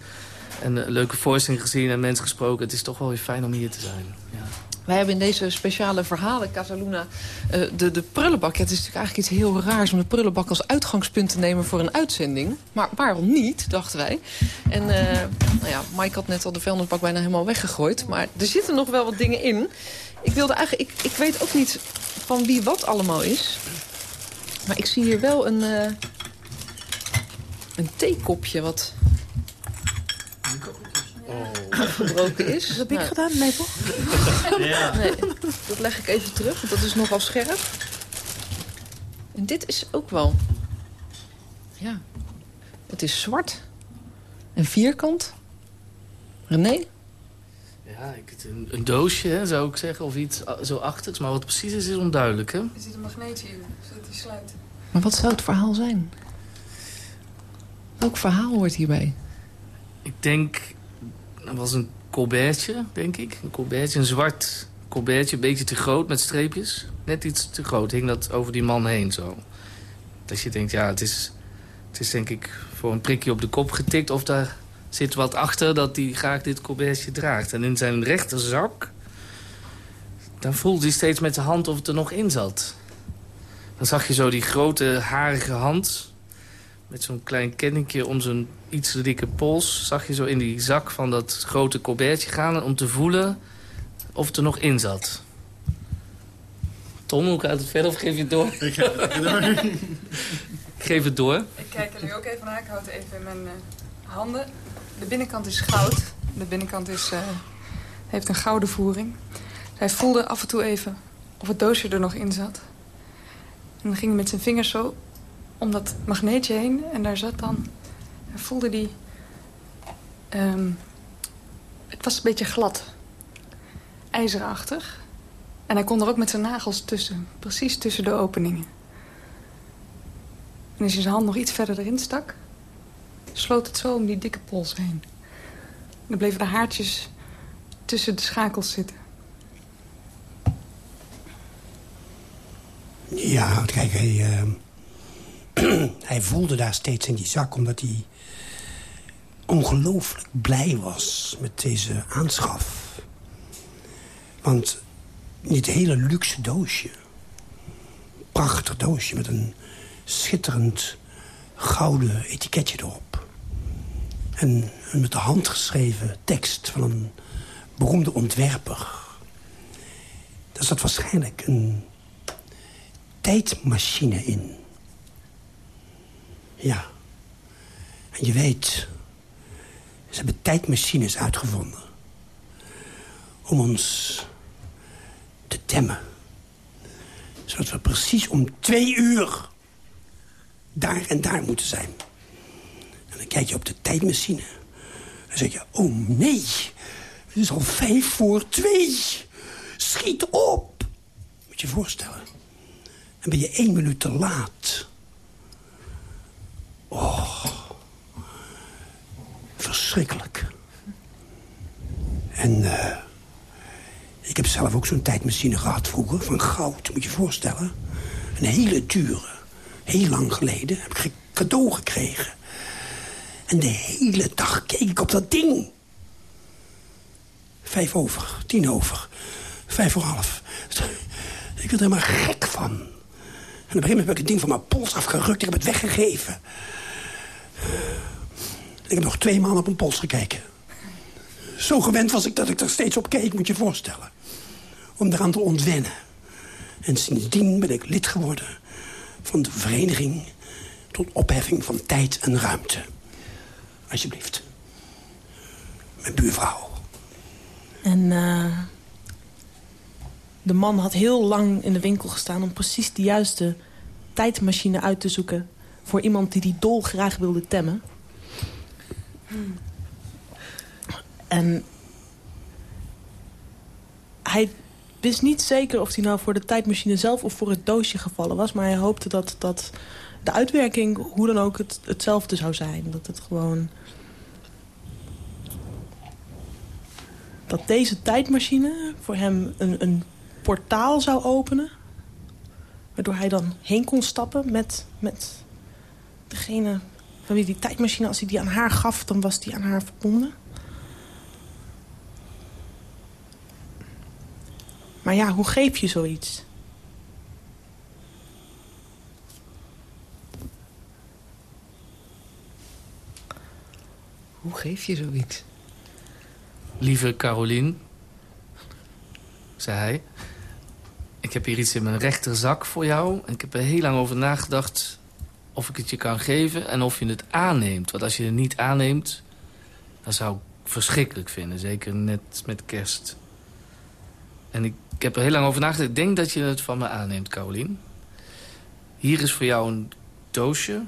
En een leuke voorstelling gezien en mensen gesproken. Het is toch wel weer fijn om hier te zijn. Ja. Wij hebben in deze speciale verhalen, Casaluna, eh, de, de prullenbak. Het is natuurlijk eigenlijk iets heel raars om de prullenbak als uitgangspunt te nemen voor een uitzending. Maar waarom niet, dachten wij. En eh, nou ja, Mike had net al de vuilnisbak bijna helemaal weggegooid. Maar er zitten nog wel wat dingen in. Ik wilde eigenlijk, ik, ik weet ook niet van wie wat allemaal is. Maar ik zie hier wel een, eh, een theekopje wat afgebroken is. Dat heb ik Nou, gedaan? Nee, toch? <laughs> Nee, dat leg ik even terug, want dat is nogal scherp. En dit is ook wel... Ja, het is zwart. En vierkant. René? Ja, ik, het- een, een doosje hè, zou ik zeggen, of iets a- zo achtigs. Maar wat het precies is, is onduidelijk. Hè? Er zit een magneetje in, zodat die sluit. Maar wat zou het verhaal zijn? Welk verhaal hoort hierbij? Ik denk, dat was een colbertje, denk ik. Een colbertje, zwart colbertje, een beetje te groot met streepjes. Net iets te groot, hing dat over die man heen zo. Dat je denkt, ja, het is, het is denk ik voor een prikje op de kop getikt... of daar zit wat achter dat hij graag dit colbertje draagt. En in zijn rechterzak, dan voelde hij steeds met zijn hand of het er nog in zat. Dan zag je zo die grote harige hand met zo'n klein kenningje om zijn iets dikke pols... zag je zo in die zak van dat grote colbertje gaan... om te voelen of het er nog in zat. Tom, hoe gaat het verder of geef je het door? Ik <laughs> geef het door. Ik kijk er nu ook even naar. Ik houd het even in mijn eh, handen. De binnenkant is goud. De binnenkant is, eh, heeft een gouden voering. Hij voelde af en toe even of het doosje er nog in zat. En dan ging hij met zijn vingers zo om dat magneetje heen. En daar zat dan... Hij voelde die... ehm, het was een beetje glad. IJzerachtig. En hij kon er ook met zijn nagels tussen. Precies tussen de openingen. En als je zijn hand nog iets verder erin stak... sloot het zo om die dikke pols heen. En dan bleven de haartjes tussen de schakels zitten. Ja, kijk, hij, eh, <clears throat> hij voelde daar steeds in die zak... omdat hij ongelooflijk blij was met deze aanschaf. Want dit hele luxe doosje... prachtig doosje met een schitterend gouden etiketje erop... en een met de hand geschreven tekst van een beroemde ontwerper... daar zat waarschijnlijk een tijdmachine in. Ja. En je weet, ze hebben tijdmachines uitgevonden. Om ons te temmen. Zodat we precies om twee uur daar en daar moeten zijn. En dan kijk je op de tijdmachine. Dan zeg je, oh nee, het is al vijf voor twee. Schiet op. Moet je je voorstellen. En ben je één minuut te laat. Oh, verschrikkelijk. En uh, ik heb zelf ook zo'n tijdmachine gehad vroeger, van goud, moet je je voorstellen. Een hele dure, heel lang geleden, heb ik cadeau gekregen. En de hele dag keek ik op dat ding. Vijf over, tien over, vijf voor half. Ik werd er helemaal gek van. En op een gegeven moment heb ik het ding van mijn pols afgerukt. Ik heb het weggegeven. Ik heb nog twee maanden op mijn pols gekeken. Zo gewend was ik dat ik er steeds op keek, moet je je voorstellen. Om eraan te ontwennen. En sindsdien ben ik lid geworden van de vereniging... tot opheffing van tijd en ruimte. Alsjeblieft. Mijn buurvrouw. En uh, de man had heel lang in de winkel gestaan... om precies de juiste tijdmachine uit te zoeken... voor iemand die die dol graag wilde temmen. En hij wist niet zeker of hij nou voor de tijdmachine zelf... of voor het doosje gevallen was. Maar hij hoopte dat, dat de uitwerking hoe dan ook het, hetzelfde zou zijn. Dat het gewoon... Dat deze tijdmachine voor hem een, een portaal zou openen. Waardoor hij dan heen kon stappen met, met degene van wie die tijdmachine... als hij die aan haar gaf, dan was die aan haar verbonden. Maar ja, hoe geef je zoiets? Hoe geef je zoiets? Lieve Carolien, zei hij... ik heb hier iets in mijn rechterzak voor jou. En ik heb er heel lang over nagedacht of ik het je kan geven en of je het aanneemt. Want als je het niet aanneemt, dan zou ik verschrikkelijk vinden. Zeker net met kerst. En ik, ik heb er heel lang over nagedacht. Ik denk dat je het van me aanneemt, Carolien. Hier is voor jou een doosje.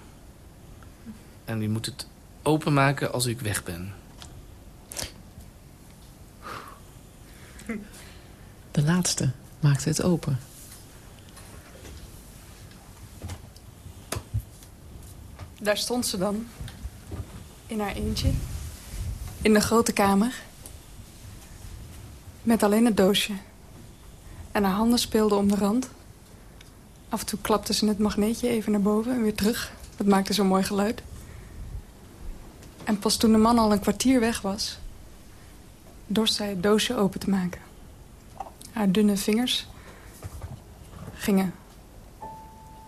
En je moet het openmaken als ik weg ben. De laatste maakte het open. Daar stond ze dan. In haar eentje. In de grote kamer. Met alleen het doosje. En haar handen speelden om de rand. Af en toe klapte ze het magneetje even naar boven en weer terug. Dat maakte zo'n mooi geluid. En pas toen de man al een kwartier weg was... dorst zij het doosje open te maken. Haar dunne vingers gingen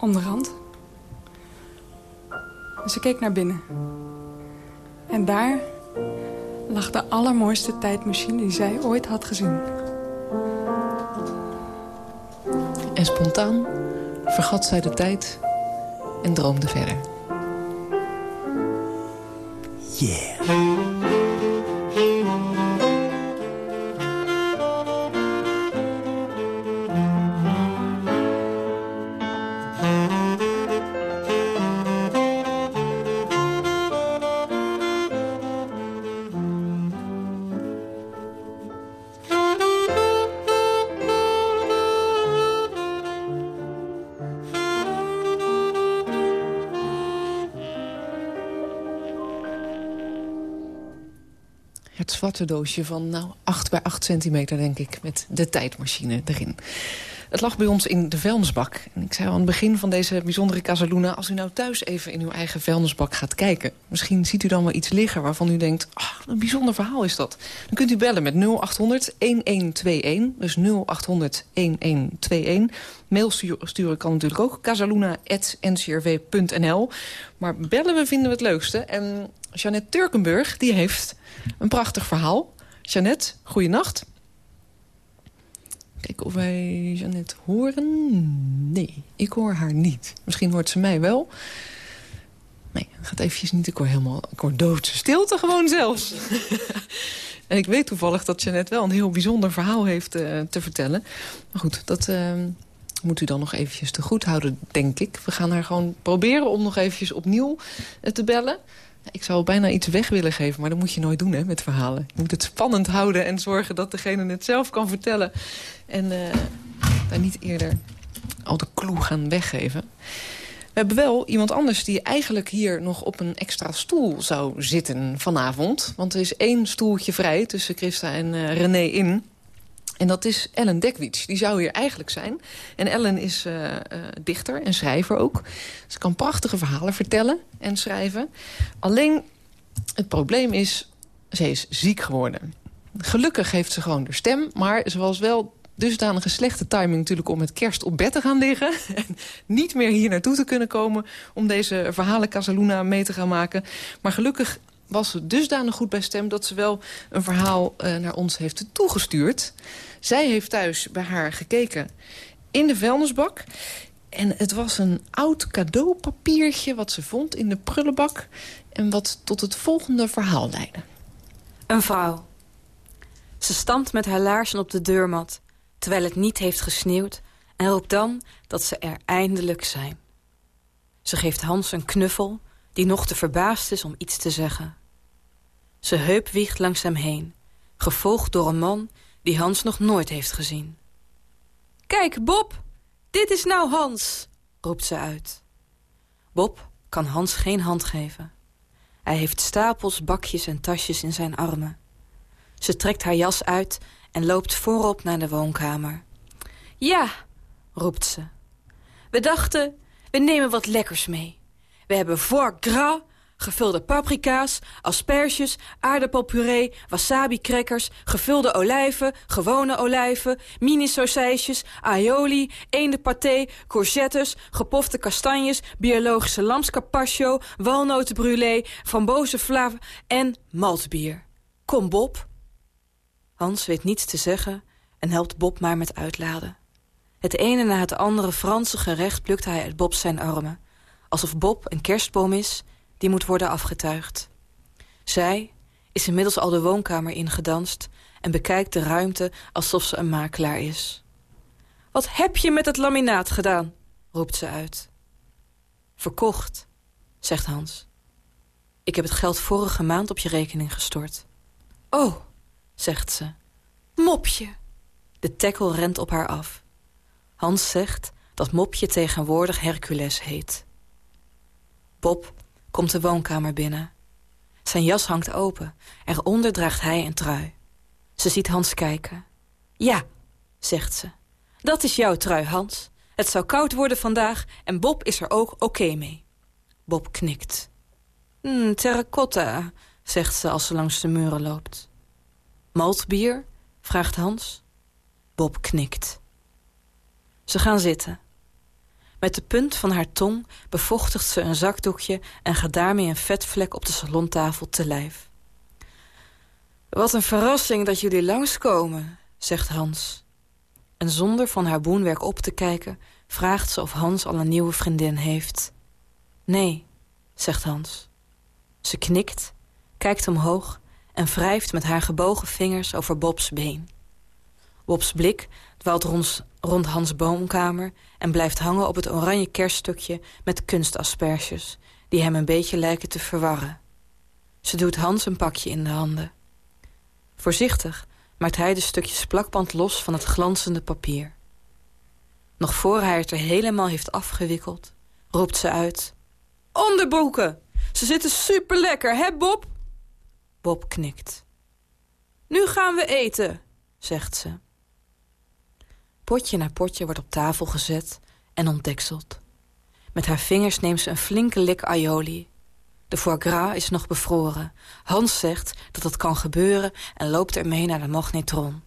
om de rand. En ze keek naar binnen. En daar lag de allermooiste tijdmachine die zij ooit had gezien. En spontaan vergat zij de tijd en droomde verder. Yeah. Zwarte doosje van nou, 8 bij 8 centimeter, denk ik, met de tijdmachine erin. Het lag bij ons in de vuilnisbak. En ik zei al aan het begin van deze bijzondere Casaluna... als u nou thuis even in uw eigen vuilnisbak gaat kijken... misschien ziet u dan wel iets liggen waarvan u denkt... Ah, een bijzonder verhaal is dat. Dan kunt u bellen met 0800-1121. Dus 0800-1121. Mail sturen kan natuurlijk ook. casaluna.ncrw.nl. Maar bellen we vinden we het leukste. En Jeannette Turkenburg die heeft een prachtig verhaal. Jeannette, goeienacht. Kijken of wij Jeannette horen. Nee, ik hoor haar niet. Misschien hoort ze mij wel. Nee, het gaat eventjes niet. Ik hoor helemaal ik hoor doodse stilte gewoon zelfs. <laughs> en ik weet toevallig dat Jeannette wel een heel bijzonder verhaal heeft uh, te vertellen. Maar goed, dat, uh, moet u dan nog eventjes te goed houden, denk ik. We gaan haar gewoon proberen om nog eventjes opnieuw eh, te bellen. Ik zou bijna iets weg willen geven, maar dat moet je nooit doen hè, met verhalen. Je moet het spannend houden en zorgen dat degene het zelf kan vertellen. En uh, daar niet eerder al de clue gaan weggeven. We hebben wel iemand anders die eigenlijk hier nog op een extra stoel zou zitten vanavond. Want er is één stoeltje vrij tussen Christa en uh, René in. En dat is Ellen Dekwits. Die zou hier eigenlijk zijn. En Ellen is uh, uh, dichter en schrijver ook. Ze kan prachtige verhalen vertellen en schrijven. Alleen het probleem is, ze is ziek geworden. Gelukkig heeft ze gewoon de stem, maar ze was wel dusdanige slechte timing natuurlijk om met kerst op bed te gaan liggen. <laughs> En niet meer hier naartoe te kunnen komen om deze verhalen Casaluna mee te gaan maken. Maar gelukkig was dusdanig goed bij stem dat ze wel een verhaal uh, naar ons heeft toegestuurd. Zij heeft thuis bij haar gekeken in de vuilnisbak. En het was een oud cadeaupapiertje wat ze vond in de prullenbak... en wat tot het volgende verhaal leidde. Een vrouw. Ze stampt met haar laarzen op de deurmat... terwijl het niet heeft gesneeuwd... en roept dan dat ze er eindelijk zijn. Ze geeft Hans een knuffel... die nog te verbaasd is om iets te zeggen. Ze heupwiegt langs hem heen... gevolgd door een man die Hans nog nooit heeft gezien. Kijk, Bob, dit is nou Hans, roept ze uit. Bob kan Hans geen hand geven. Hij heeft stapels bakjes en tasjes in zijn armen. Ze trekt haar jas uit en loopt voorop naar de woonkamer. Ja, roept ze. We dachten, we nemen wat lekkers mee. We hebben foie gras gevulde paprika's, asperges, aardappelpuree, wasabi-crackers, gevulde olijven, gewone olijven, mini-sausijsjes, aioli, eendenpaté, courgettes, gepofte kastanjes, biologische lamscarpaccio, walnotenbrûlée, frambozenvla en maltbier. Kom, Bob. Hans weet niets te zeggen en helpt Bob maar met uitladen. Het ene na het andere Franse gerecht plukt hij uit Bob zijn armen. Alsof Bob een kerstboom is die moet worden afgetuigd. Zij is inmiddels al de woonkamer ingedanst... en bekijkt de ruimte alsof ze een makelaar is. Wat heb je met het laminaat gedaan? roept ze uit. Verkocht, zegt Hans. Ik heb het geld vorige maand op je rekening gestort. Oh, zegt ze. Mopje. De tackle rent op haar af. Hans zegt dat Mopje tegenwoordig Hercules heet. Bob komt de woonkamer binnen. Zijn jas hangt open. Eronder draagt hij een trui. Ze ziet Hans kijken. Ja, zegt ze. Dat is jouw trui, Hans. Het zou koud worden vandaag en Bob is er ook oké mee. Bob knikt. Mm, terracotta, zegt ze als ze langs de muren loopt. Maltbier? vraagt Hans. Bob knikt. Ze gaan zitten. Met de punt van haar tong bevochtigt ze een zakdoekje... en gaat daarmee een vetvlek op de salontafel te lijf. Wat een verrassing dat jullie langskomen, zegt Hans. En zonder van haar boenwerk op te kijken... vraagt ze of Hans al een nieuwe vriendin heeft. Nee, zegt Hans. Ze knikt, kijkt omhoog en wrijft met haar gebogen vingers over Bobs been. Bobs blik dwaalt rond, rond Hans' boomkamer... en blijft hangen op het oranje kerststukje met kunstasperges... die hem een beetje lijken te verwarren. Ze doet Hans een pakje in de handen. Voorzichtig maakt hij de stukjes plakband los van het glanzende papier. Nog voor hij het er helemaal heeft afgewikkeld, roept ze uit... Onderbroeken! Ze zitten superlekker, hè Bob? Bob knikt. Nu gaan we eten, zegt ze. Potje na potje wordt op tafel gezet en ontdekseld. Met haar vingers neemt ze een flinke lik aioli. De foie gras is nog bevroren. Hans zegt dat dat kan gebeuren en loopt ermee naar de magnetron.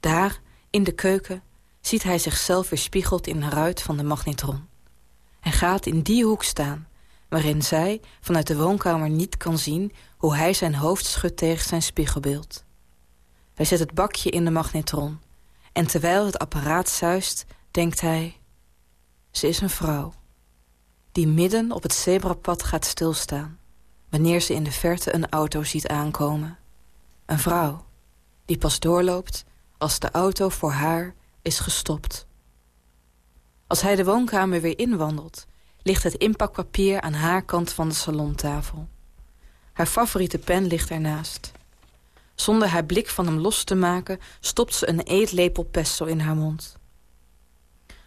Daar, in de keuken, ziet hij zichzelf weerspiegeld in een ruit van de magnetron. Hij gaat in die hoek staan, waarin zij vanuit de woonkamer niet kan zien... hoe hij zijn hoofd schudt tegen zijn spiegelbeeld. Hij zet het bakje in de magnetron en terwijl het apparaat zuist, denkt hij... Ze is een vrouw die midden op het zebrapad gaat stilstaan... wanneer ze in de verte een auto ziet aankomen. Een vrouw die pas doorloopt als de auto voor haar is gestopt. Als hij de woonkamer weer inwandelt... ligt het inpakpapier aan haar kant van de salontafel. Haar favoriete pen ligt ernaast. Zonder haar blik van hem los te maken... stopt ze een eetlepel pesto in haar mond.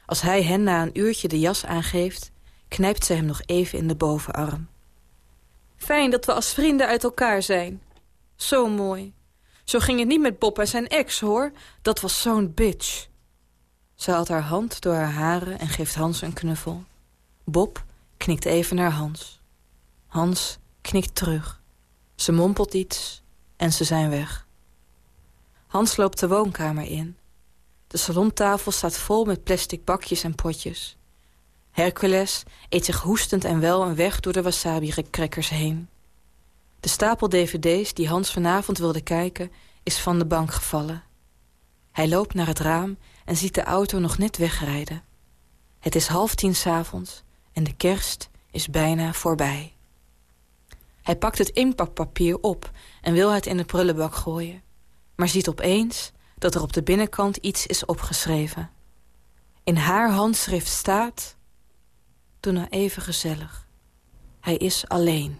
Als hij hen na een uurtje de jas aangeeft... knijpt ze hem nog even in de bovenarm. Fijn dat we als vrienden uit elkaar zijn. Zo mooi. Zo ging het niet met Bob en zijn ex, hoor. Dat was zo'n bitch. Ze haalt haar hand door haar haren en geeft Hans een knuffel. Bob knikt even naar Hans. Hans knikt terug. Ze mompelt iets en ze zijn weg. Hans loopt de woonkamer in. De salontafel staat vol met plastic bakjes en potjes. Hercules eet zich hoestend en wel een weg door de wasabi-crackers heen. De stapel dvd's die Hans vanavond wilde kijken... is van de bank gevallen. Hij loopt naar het raam en ziet de auto nog net wegrijden. Het is half tien s'avonds en de kerst is bijna voorbij. Hij pakt het inpakpapier op en wil het in de prullenbak gooien. Maar ziet opeens dat er op de binnenkant iets is opgeschreven. In haar handschrift staat... Doe nou even gezellig. Hij is alleen.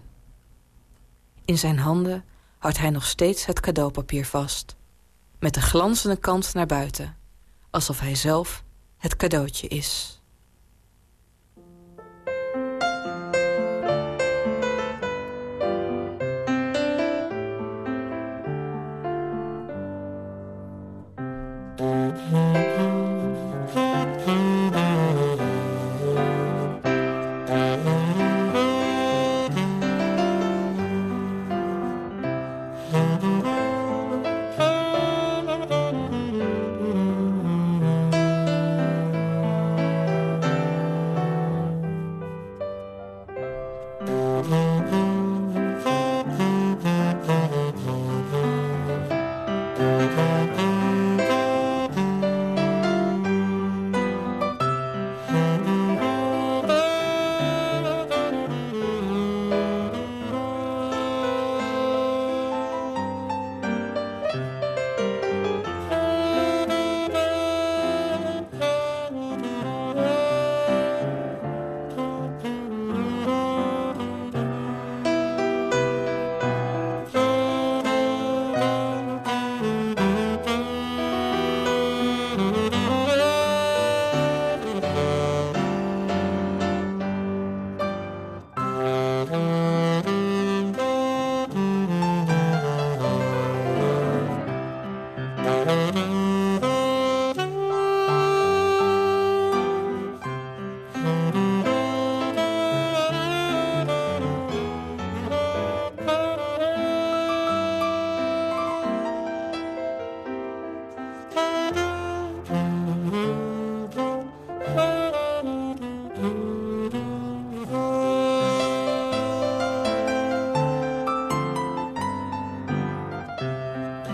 In zijn handen houdt hij nog steeds het cadeaupapier vast. Met de glanzende kant naar buiten. Alsof hij zelf het cadeautje is.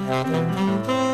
Música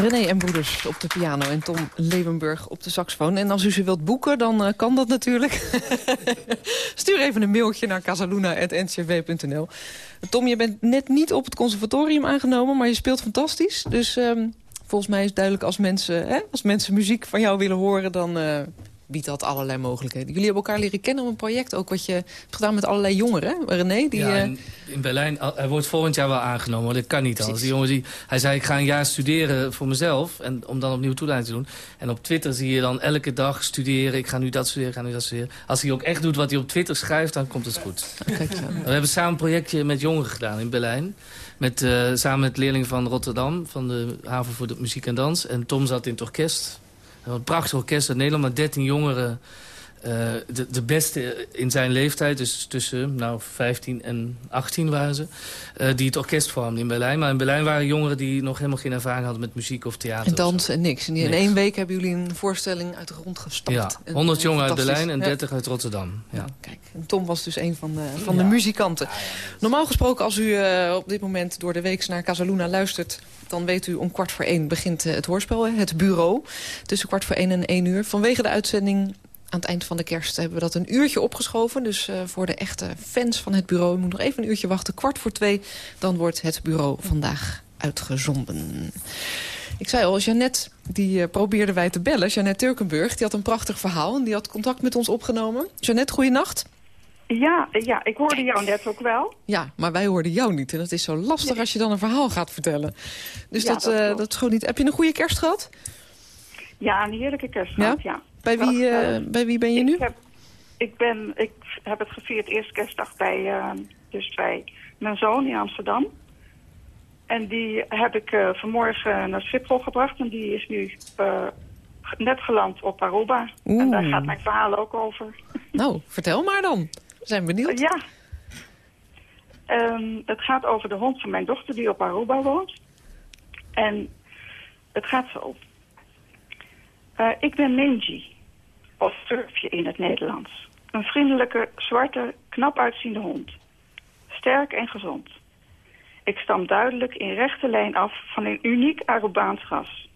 René en Broeders op de piano en Tom Levenburg op de saxofoon. En als u ze wilt boeken, dan uh, kan dat natuurlijk. <laughs> Stuur even een mailtje naar casaluna.ncv.nl. Tom, je bent net niet op het conservatorium aangenomen, maar je speelt fantastisch. Dus um, volgens mij is het duidelijk als mensen, hè, als mensen muziek van jou willen horen... dan uh, biedt dat allerlei mogelijkheden. Jullie hebben elkaar leren kennen op een project ook wat je hebt gedaan met allerlei jongeren. René, die... Ja, in, in Berlijn, hij wordt volgend jaar wel aangenomen, maar dat kan niet anders. Die jongen die, hij zei, ik ga een jaar studeren voor mezelf, en, om dan opnieuw toeleiding te doen. En op Twitter zie je dan elke dag studeren, ik ga nu dat studeren, ik ga nu dat studeren. Als hij ook echt doet wat hij op Twitter schrijft, dan komt het goed. Kijk, We hebben samen een projectje met jongeren gedaan in Berlijn. Met, uh, samen met leerlingen van Rotterdam, van de haven voor de muziek en dans. En Tom zat in het orkest. Een prachtig orkest uit Nederland, maar 13 jongeren. Uh, de, de beste in zijn leeftijd, dus tussen nou, 15 en 18 waren ze... Uh, die het orkest vormden in Berlijn. Maar in Berlijn waren jongeren die nog helemaal geen ervaring hadden met muziek of theater. En dans en niks. En in één week hebben jullie een voorstelling uit de grond gestapt. Ja, 100 jongeren uit Berlijn en 30 ja. uit Rotterdam. Ja. Nou, kijk, en Tom was dus een van de, van de muzikanten. Normaal gesproken, als u uh, op dit moment door de week naar Casaluna luistert dan weet u om kwart voor één begint het hoorspel, het bureau. Tussen kwart voor één en één uur. Vanwege de uitzending aan het eind van de kerst hebben we dat een uurtje opgeschoven. Dus uh, voor de echte fans van het bureau, moet nog even een uurtje wachten. Kwart voor twee, dan wordt het bureau vandaag uitgezonden. Ik zei al, Jeannette, die uh, probeerde wij te bellen. Jeannette Turkenburg, die had een prachtig verhaal. En die had contact met ons opgenomen. Jeannette, goeienacht. Ja, ja, ik hoorde jou net ook wel. Ja, maar wij hoorden jou niet. En dat is zo lastig nee. als je dan een verhaal gaat vertellen. Dus ja, dat, dat, uh, dat is gewoon niet... Heb je een goede kerst gehad? Ja, een heerlijke kerst gehad, ja. ja. Bij, wie, uh, bij wie ben je nu? Ik heb, ik, ben, ik heb het gevierd eerste kerstdag bij, uh, dus bij mijn zoon in Amsterdam. En die heb ik uh, vanmorgen naar Schiphol gebracht. En die is nu net geland op Aruba. Oeh. En daar gaat mijn verhaal ook over. <laughs> Nou, vertel maar dan. We zijn benieuwd. ja. Um, het gaat over de hond van mijn dochter die op Aruba woont. En het gaat zo. Uh, ik ben Minji, of Surfje in het Nederlands. Een vriendelijke, zwarte, knap uitziende hond. Sterk en gezond. Ik stam duidelijk in rechte lijn af van een uniek Arubaans ras.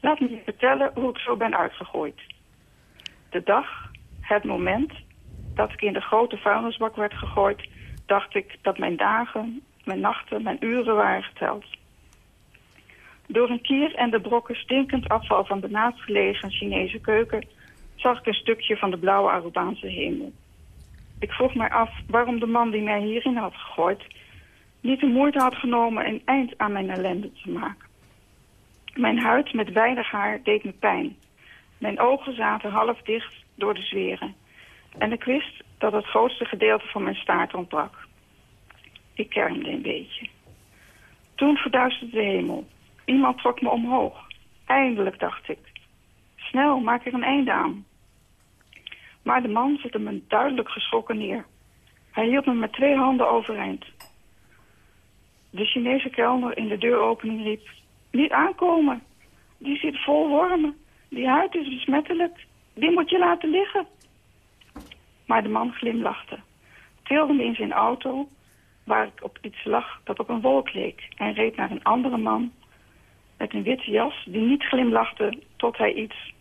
Laat me je vertellen hoe ik zo ben uitgegooid. De dag, het moment dat ik in de grote vuilnisbak werd gegooid... dacht ik dat mijn dagen, mijn nachten, mijn uren waren geteld. Door een kier en de brokken stinkend afval van de naastgelegen Chinese keuken... zag ik een stukje van de blauwe Arubaanse hemel. Ik vroeg mij af waarom de man die mij hierin had gegooid... niet de moeite had genomen een eind aan mijn ellende te maken. Mijn huid met weinig haar deed me pijn. Mijn ogen zaten half dicht door de zweren. En ik wist dat het grootste gedeelte van mijn staart ontbrak. Ik kermde een beetje. Toen verduisterde de hemel. Iemand trok me omhoog. Eindelijk, dacht ik. Snel, maak er een einde aan. Maar de man zette me duidelijk geschrokken neer. Hij hield me met twee handen overeind. De Chinese kelner in de deuropening riep... Niet aankomen. Die zit vol wormen. Die huid is besmettelijk. Die moet je laten liggen. Maar de man glimlachte. Tilde me in zijn auto, waar ik op iets lag dat op een wolk leek... en reed naar een andere man een witte jas die niet glimlachte tot hij iets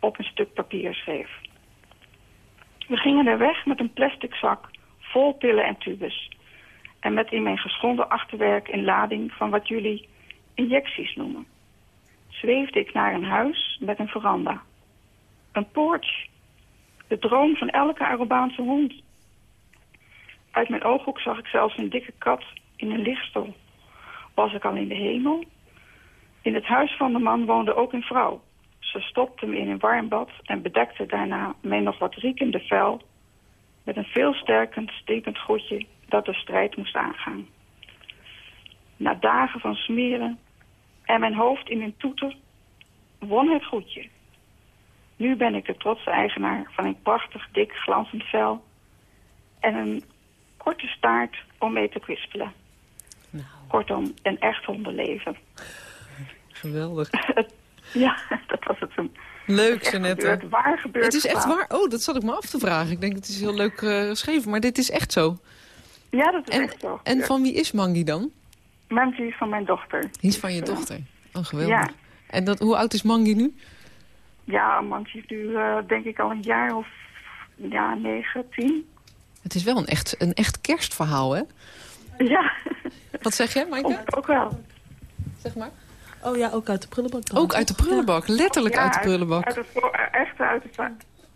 op een stuk papier schreef. We gingen er weg met een plastic zak vol pillen en tubes. En met in mijn geschonden achterwerk een lading van wat jullie injecties noemen. Zweefde ik naar een huis met een veranda. Een porch. De droom van elke Arubaanse hond. Uit mijn ooghoek zag ik zelfs een dikke kat in een lichtstoel. Was ik al in de hemel? In het huis van de man woonde ook een vrouw. Ze stopte me in een warm bad en bedekte daarna mijn nog wat riekende vel... met een veel sterkend, stinkend goedje dat de strijd moest aangaan. Na dagen van smeren en mijn hoofd in een toeter won het goedje. Nu ben ik de trotse eigenaar van een prachtig, dik, glanzend vel... en een korte staart om mee te kwispelen. Nou. Kortom, een echt hondenleven. Geweldig. <laughs> ja, dat was het toen. Leuk, Jeannette. Waar gebeurt Het is echt waar. Oh, dat zat ik me af te vragen. Ik denk, het is heel leuk uh, geschreven, maar dit is echt zo. Ja, dat is en, echt zo. En van wie is Mangi dan? Mangi is van mijn dochter. Die is van je dochter. Oh, geweldig. En dat, hoe oud is Mangi nu? Ja, Mangi is nu uh, denk ik al een jaar of ja, negen, tien. Het is wel een echt, een echt kerstverhaal, hè? Ja. Wat zeg jij, Maaike? Ook, ook wel. Zeg maar. Oh ja, ook uit de prullenbak. Ook uit de prullenbak, letterlijk ja, uit de prullenbak. Uit, uit de, echt uit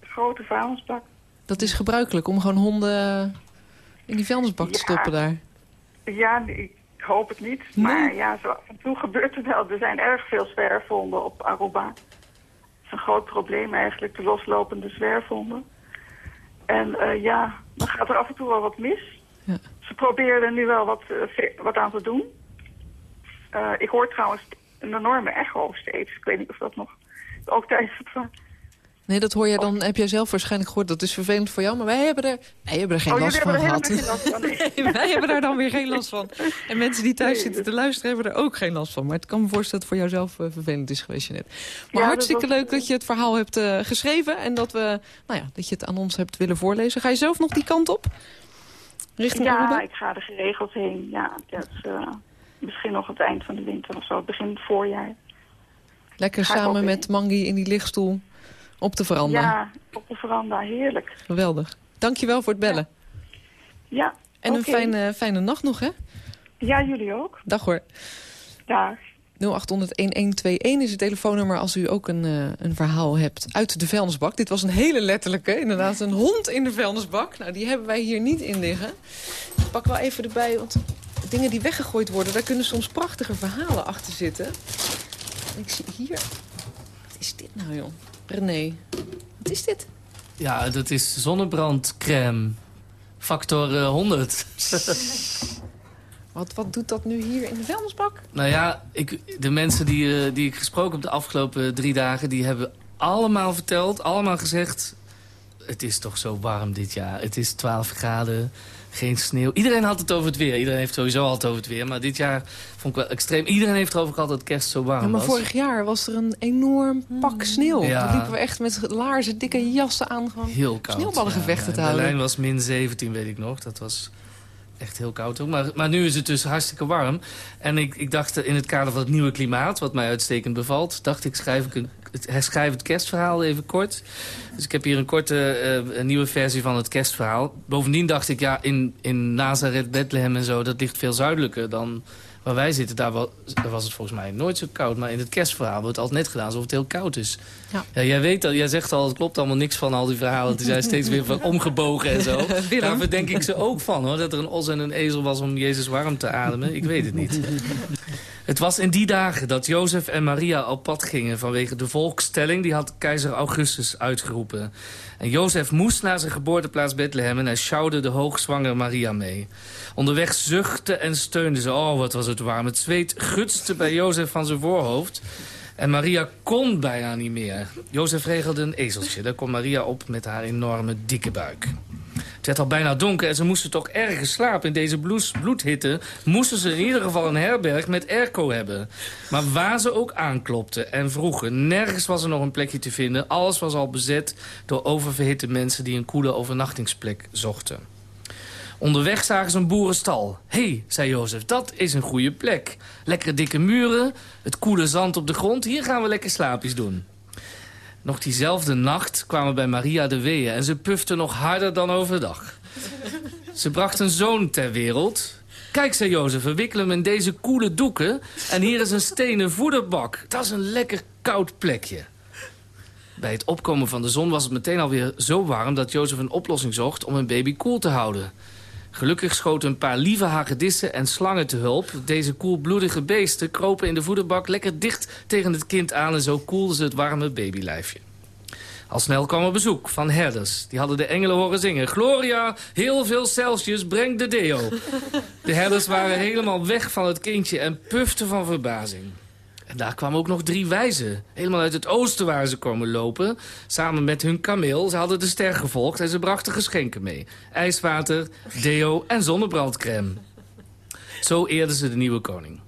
de grote vuilnisbak. Dat is gebruikelijk om gewoon honden in die vuilnisbak te stoppen daar. Ja, ik hoop het niet. Nee. Maar ja, zo af en toe gebeurt het wel. Er zijn erg veel zwerfhonden op Aruba. Dat is een groot probleem eigenlijk, de loslopende zwerfhonden. En uh, ja, dan gaat er af en toe wel wat mis. Ja. Ze proberen er nu wel wat, uh, wat aan te doen. Uh, ik hoor trouwens een enorme echo steeds. Ik weet niet of dat nog ook tijdens het... Nee, dat hoor je dan, heb jij zelf waarschijnlijk gehoord. Dat is vervelend voor jou, maar wij hebben er, wij hebben er geen oh, last van gehad. <laughs> Van, nee. wij hebben daar dan weer geen last van. En mensen die thuis zitten te luisteren hebben er ook geen last van. Maar het kan me voorstellen dat het voor jou zelf uh, vervelend is geweest, Jeanette. Maar ja, hartstikke was... leuk dat je het verhaal hebt uh, geschreven. En dat, we, nou ja, dat je het aan ons hebt willen voorlezen. Ga je zelf nog die kant op? Richting ja, Aruba? ik ga er geregeld heen. Ja, dat is uh, misschien nog het eind van de winter of zo. Begin het voorjaar. Lekker samen met Mangi in die lichtstoel. Op de veranda? Ja, op de veranda. Heerlijk. Geweldig. Dankjewel voor het bellen. Ja, En okay. een fijne, fijne nacht nog, hè? Ja, jullie ook. Dag hoor. Dag. 0800-1121 is het telefoonnummer als u ook een, uh, een verhaal hebt uit de vuilnisbak. Dit was een hele letterlijke, inderdaad. Een hond in de vuilnisbak. Nou, die hebben wij hier niet in liggen. Ik pak wel even erbij, want dingen die weggegooid worden... daar kunnen soms prachtige verhalen achter zitten. Ik zie hier... Wat is dit nou, joh? René, wat is dit? Ja, dat is zonnebrandcrème. Factor uh, 100. <laughs> wat, wat doet dat nu hier in de vuilnisbak? Nou ja, ik, de mensen die, uh, die ik gesproken heb de afgelopen drie dagen... die hebben allemaal verteld, allemaal gezegd... het is toch zo warm dit jaar. Het is 12 graden, geen sneeuw. Iedereen had het over het weer. Iedereen heeft sowieso altijd over het weer. Maar dit jaar vond ik wel extreem. Iedereen heeft erover gehad dat kerst zo warm ja, maar was. vorig jaar was er een enorm pak sneeuw. Ja. Dan liepen we echt met laarzen, dikke jassen aan. Gewoon heel koud. Sneeuwballengevechten ja, te houden. Berlijn was min 17, weet ik nog. Dat was echt heel koud ook. Maar, maar nu is het dus hartstikke warm. En ik, ik dacht in het kader van het nieuwe klimaat, wat mij uitstekend bevalt... dacht ik, schrijf ik een, het, herschrijf het kerstverhaal even kort. Dus ik heb hier een korte uh, een nieuwe versie van het kerstverhaal. Bovendien dacht ik, ja, in, in Nazareth, Bethlehem en zo... dat ligt veel zuidelijker dan waar wij zitten. Daar was, daar was het volgens mij nooit zo koud. Maar in het kerstverhaal wordt het altijd net gedaan alsof het heel koud is. Ja. Ja, jij weet dat, jij zegt al, het klopt allemaal niks van al die verhalen. Die zijn steeds weer van omgebogen en zo. <laughs> Daar verdenk ik ze ook van, hoor. Dat er een os en een ezel was om Jezus warm te ademen. Ik weet het niet. <laughs> Het was in die dagen dat Jozef en Maria op pad gingen... vanwege de volkstelling die had keizer Augustus uitgeroepen. En Jozef moest naar zijn geboorteplaats Bethlehem... en hij sjouwde de hoogzwangere Maria mee. Onderweg zuchtte en steunde ze. Oh, wat was het warm. Het zweet gutste bij Jozef van zijn voorhoofd... En Maria kon bijna niet meer. Jozef regelde een ezeltje. Daar kon Maria op met haar enorme dikke buik. Het werd al bijna donker en ze moesten toch ergens slapen. In deze bloedhitte moesten ze in ieder geval een herberg met airco hebben. Maar waar ze ook aanklopten en vroegen... nergens was er nog een plekje te vinden. Alles was al bezet door oververhitte mensen... die een koele overnachtingsplek zochten. Onderweg zagen ze een boerenstal. Hé, hey, zei Jozef, dat is een goede plek. Lekkere dikke muren, het koele zand op de grond. Hier gaan we lekker slaapjes doen. Nog diezelfde nacht kwamen bij Maria de weeën... en ze pufte nog harder dan overdag. Ze bracht een zoon ter wereld. Kijk, zei Jozef, we wikkelen hem in deze koele doeken... en hier is een stenen voederbak. Dat is een lekker koud plekje. Bij het opkomen van de zon was het meteen alweer zo warm... dat Jozef een oplossing zocht om een baby koel te houden. Gelukkig schoten een paar lieve hagedissen en slangen te hulp. Deze koelbloedige beesten kropen in de voederbak lekker dicht tegen het kind aan... en zo koelden ze het warme babylijfje. Al snel kwam er bezoek van herders. Die hadden de engelen horen zingen. Gloria, heel veel Celsius, breng de deo. De herders waren helemaal weg van het kindje en puften van verbazing. En daar kwamen ook nog drie wijzen. Helemaal uit het oosten waren ze komen lopen. Samen met hun kameel. Ze hadden de ster gevolgd en ze brachten geschenken mee. IJswater, deo en zonnebrandcrème. Zo eerden ze de nieuwe koning.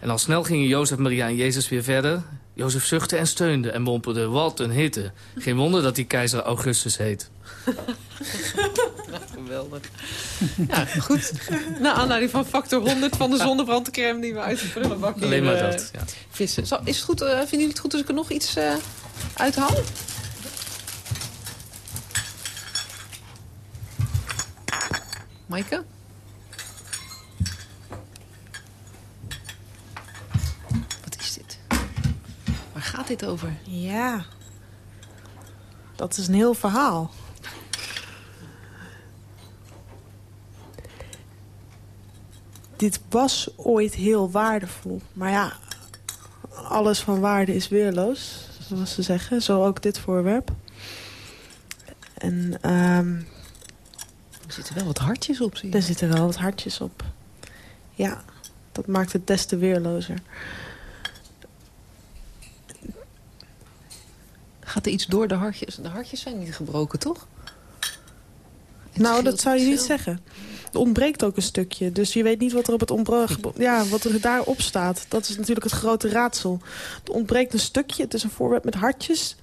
En al snel gingen Jozef, Maria en Jezus weer verder. Jozef zuchtte en steunde en mompelde, wat een hitte. Geen wonder dat hij keizer Augustus heet. <laughs> Geweldig. Ja, goed. Nou, aanleiding van factor 100 van de zonnebrandcrème die we uit de prullenbak Alleen maar dat, ja. vissen. Zal, is het goed, uh, vinden jullie het goed als ik er nog iets uh, uithaal? Maaike? Wat is dit? Waar gaat dit over? Ja, dat is een heel verhaal. Dit was ooit heel waardevol. Maar ja, alles van waarde is weerloos, zoals ze zeggen. Zo ook dit voorwerp. En um, er zitten wel wat hartjes op, zie je. Er zitten wel wat hartjes op. Ja, dat maakt het des te weerlozer. Gaat er iets door de hartjes? De hartjes zijn niet gebroken, toch? nou, dat zou je niet zeggen. Er ontbreekt ook een stukje. Dus je weet niet wat er op het. <laughs> Ja, wat er daarop staat. Dat is natuurlijk het grote raadsel. Er ontbreekt een stukje. Het is een voorwerp met hartjes.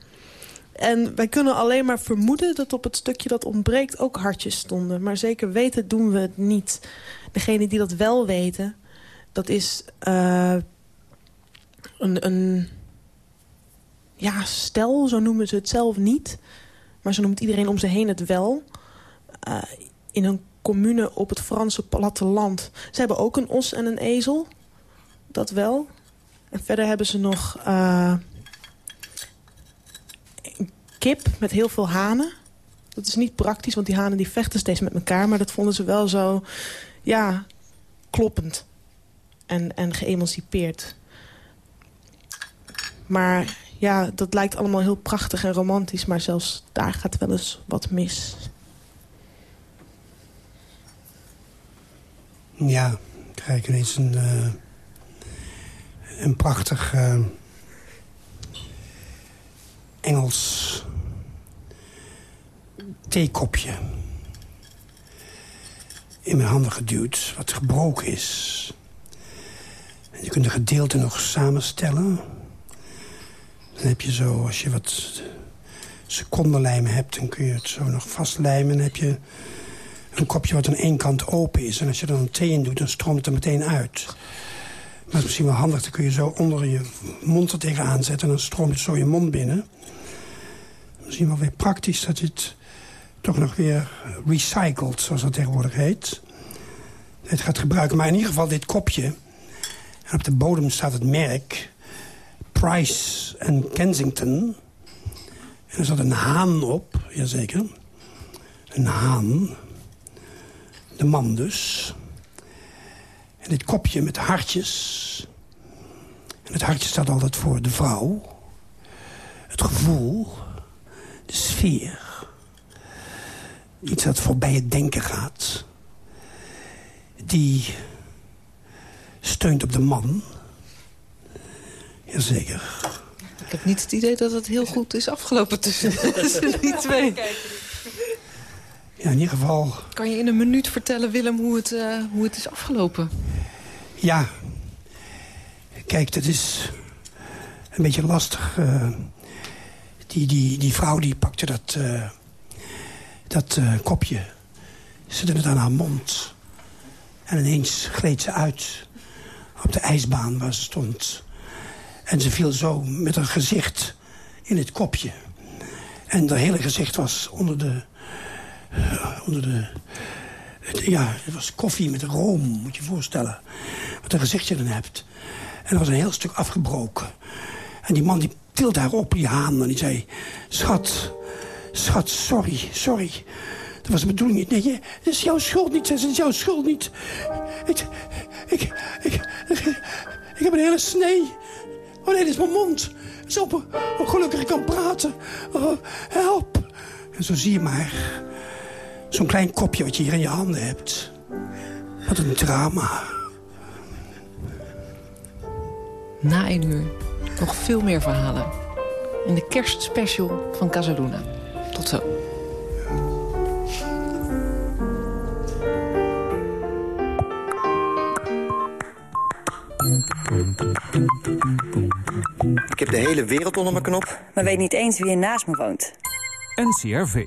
En wij kunnen alleen maar vermoeden dat op het stukje dat ontbreekt ook hartjes stonden. Maar zeker weten doen we het niet. Degene die dat wel weten, dat is uh, een, een ja, stel, zo noemen ze het zelf niet. Maar zo noemt iedereen om ze heen het wel. Uh, in een commune op het Franse platteland. Ze hebben ook een os en een ezel. Dat wel. En verder hebben ze nog... Uh, kip met heel veel hanen. Dat is niet praktisch, want die hanen die vechten steeds met elkaar. Maar dat vonden ze wel zo, ja, kloppend. En, en geëmancipeerd. Maar ja, dat lijkt allemaal heel prachtig en romantisch. Maar zelfs daar gaat wel eens wat mis. Ja, kijk, ineens een, uh, een prachtig... Uh, Engels theekopje in mijn handen geduwd, wat gebroken is. En je kunt de gedeelten nog samenstellen. Dan heb je zo, als je wat secondenlijm hebt... dan kun je het zo nog vastlijmen. Dan heb je een kopje wat aan één kant open is. En als je er dan thee in doet, dan stroomt het er meteen uit. Maar is misschien wel handig. Dan kun je zo onder je mond er tegenaan zetten... en dan stroomt het zo je mond binnen misschien wel weer praktisch dat het toch nog weer recycled, zoals dat tegenwoordig heet. Het gaat gebruiken, maar in ieder geval dit kopje. En op de bodem staat het merk Price en Kensington. En er zat een haan op, jazeker. Een haan. De man dus. En dit kopje met hartjes. En het hartje staat altijd voor de vrouw. Het gevoel de sfeer. Iets dat voorbij het denken gaat. Die steunt op de man. Jazeker. Ik heb niet het idee dat het heel goed is afgelopen tussen, <laughs> die twee. Ja, in ieder geval... Kan je in een minuut vertellen, Willem, hoe het, uh, hoe het is afgelopen? Ja. Kijk, dat is een beetje lastig. Uh, die, die, die vrouw die pakte dat, uh, dat kopje. Zette het aan haar mond. En ineens gleed ze uit op de ijsbaan waar ze stond. En ze viel zo met haar gezicht in het kopje. En haar hele gezicht was onder de... Uh, onder de ja, het was koffie met room, moet je je voorstellen. Wat een gezichtje dan hebt. En er was een heel stuk afgebroken. En die man die tilde haar op, die haan. En die zei, schat, schat, sorry, sorry. Dat was de bedoeling niet. Nee, het is jouw schuld niet, het is jouw schuld niet. Ik, ik, ik, ik, heb een hele snee. Oh nee, dit is mijn mond. Zo, gelukkig, ik kan praten. Oh, help. En zo zie je maar. Zo'n klein kopje wat je hier in je handen hebt. Wat een drama. Na een uur nog veel meer verhalen. In de kerstspecial van Casaluna. Tot zo. Ik heb de hele wereld onder mijn knop. Maar weet niet eens wie er naast me woont. NCRV.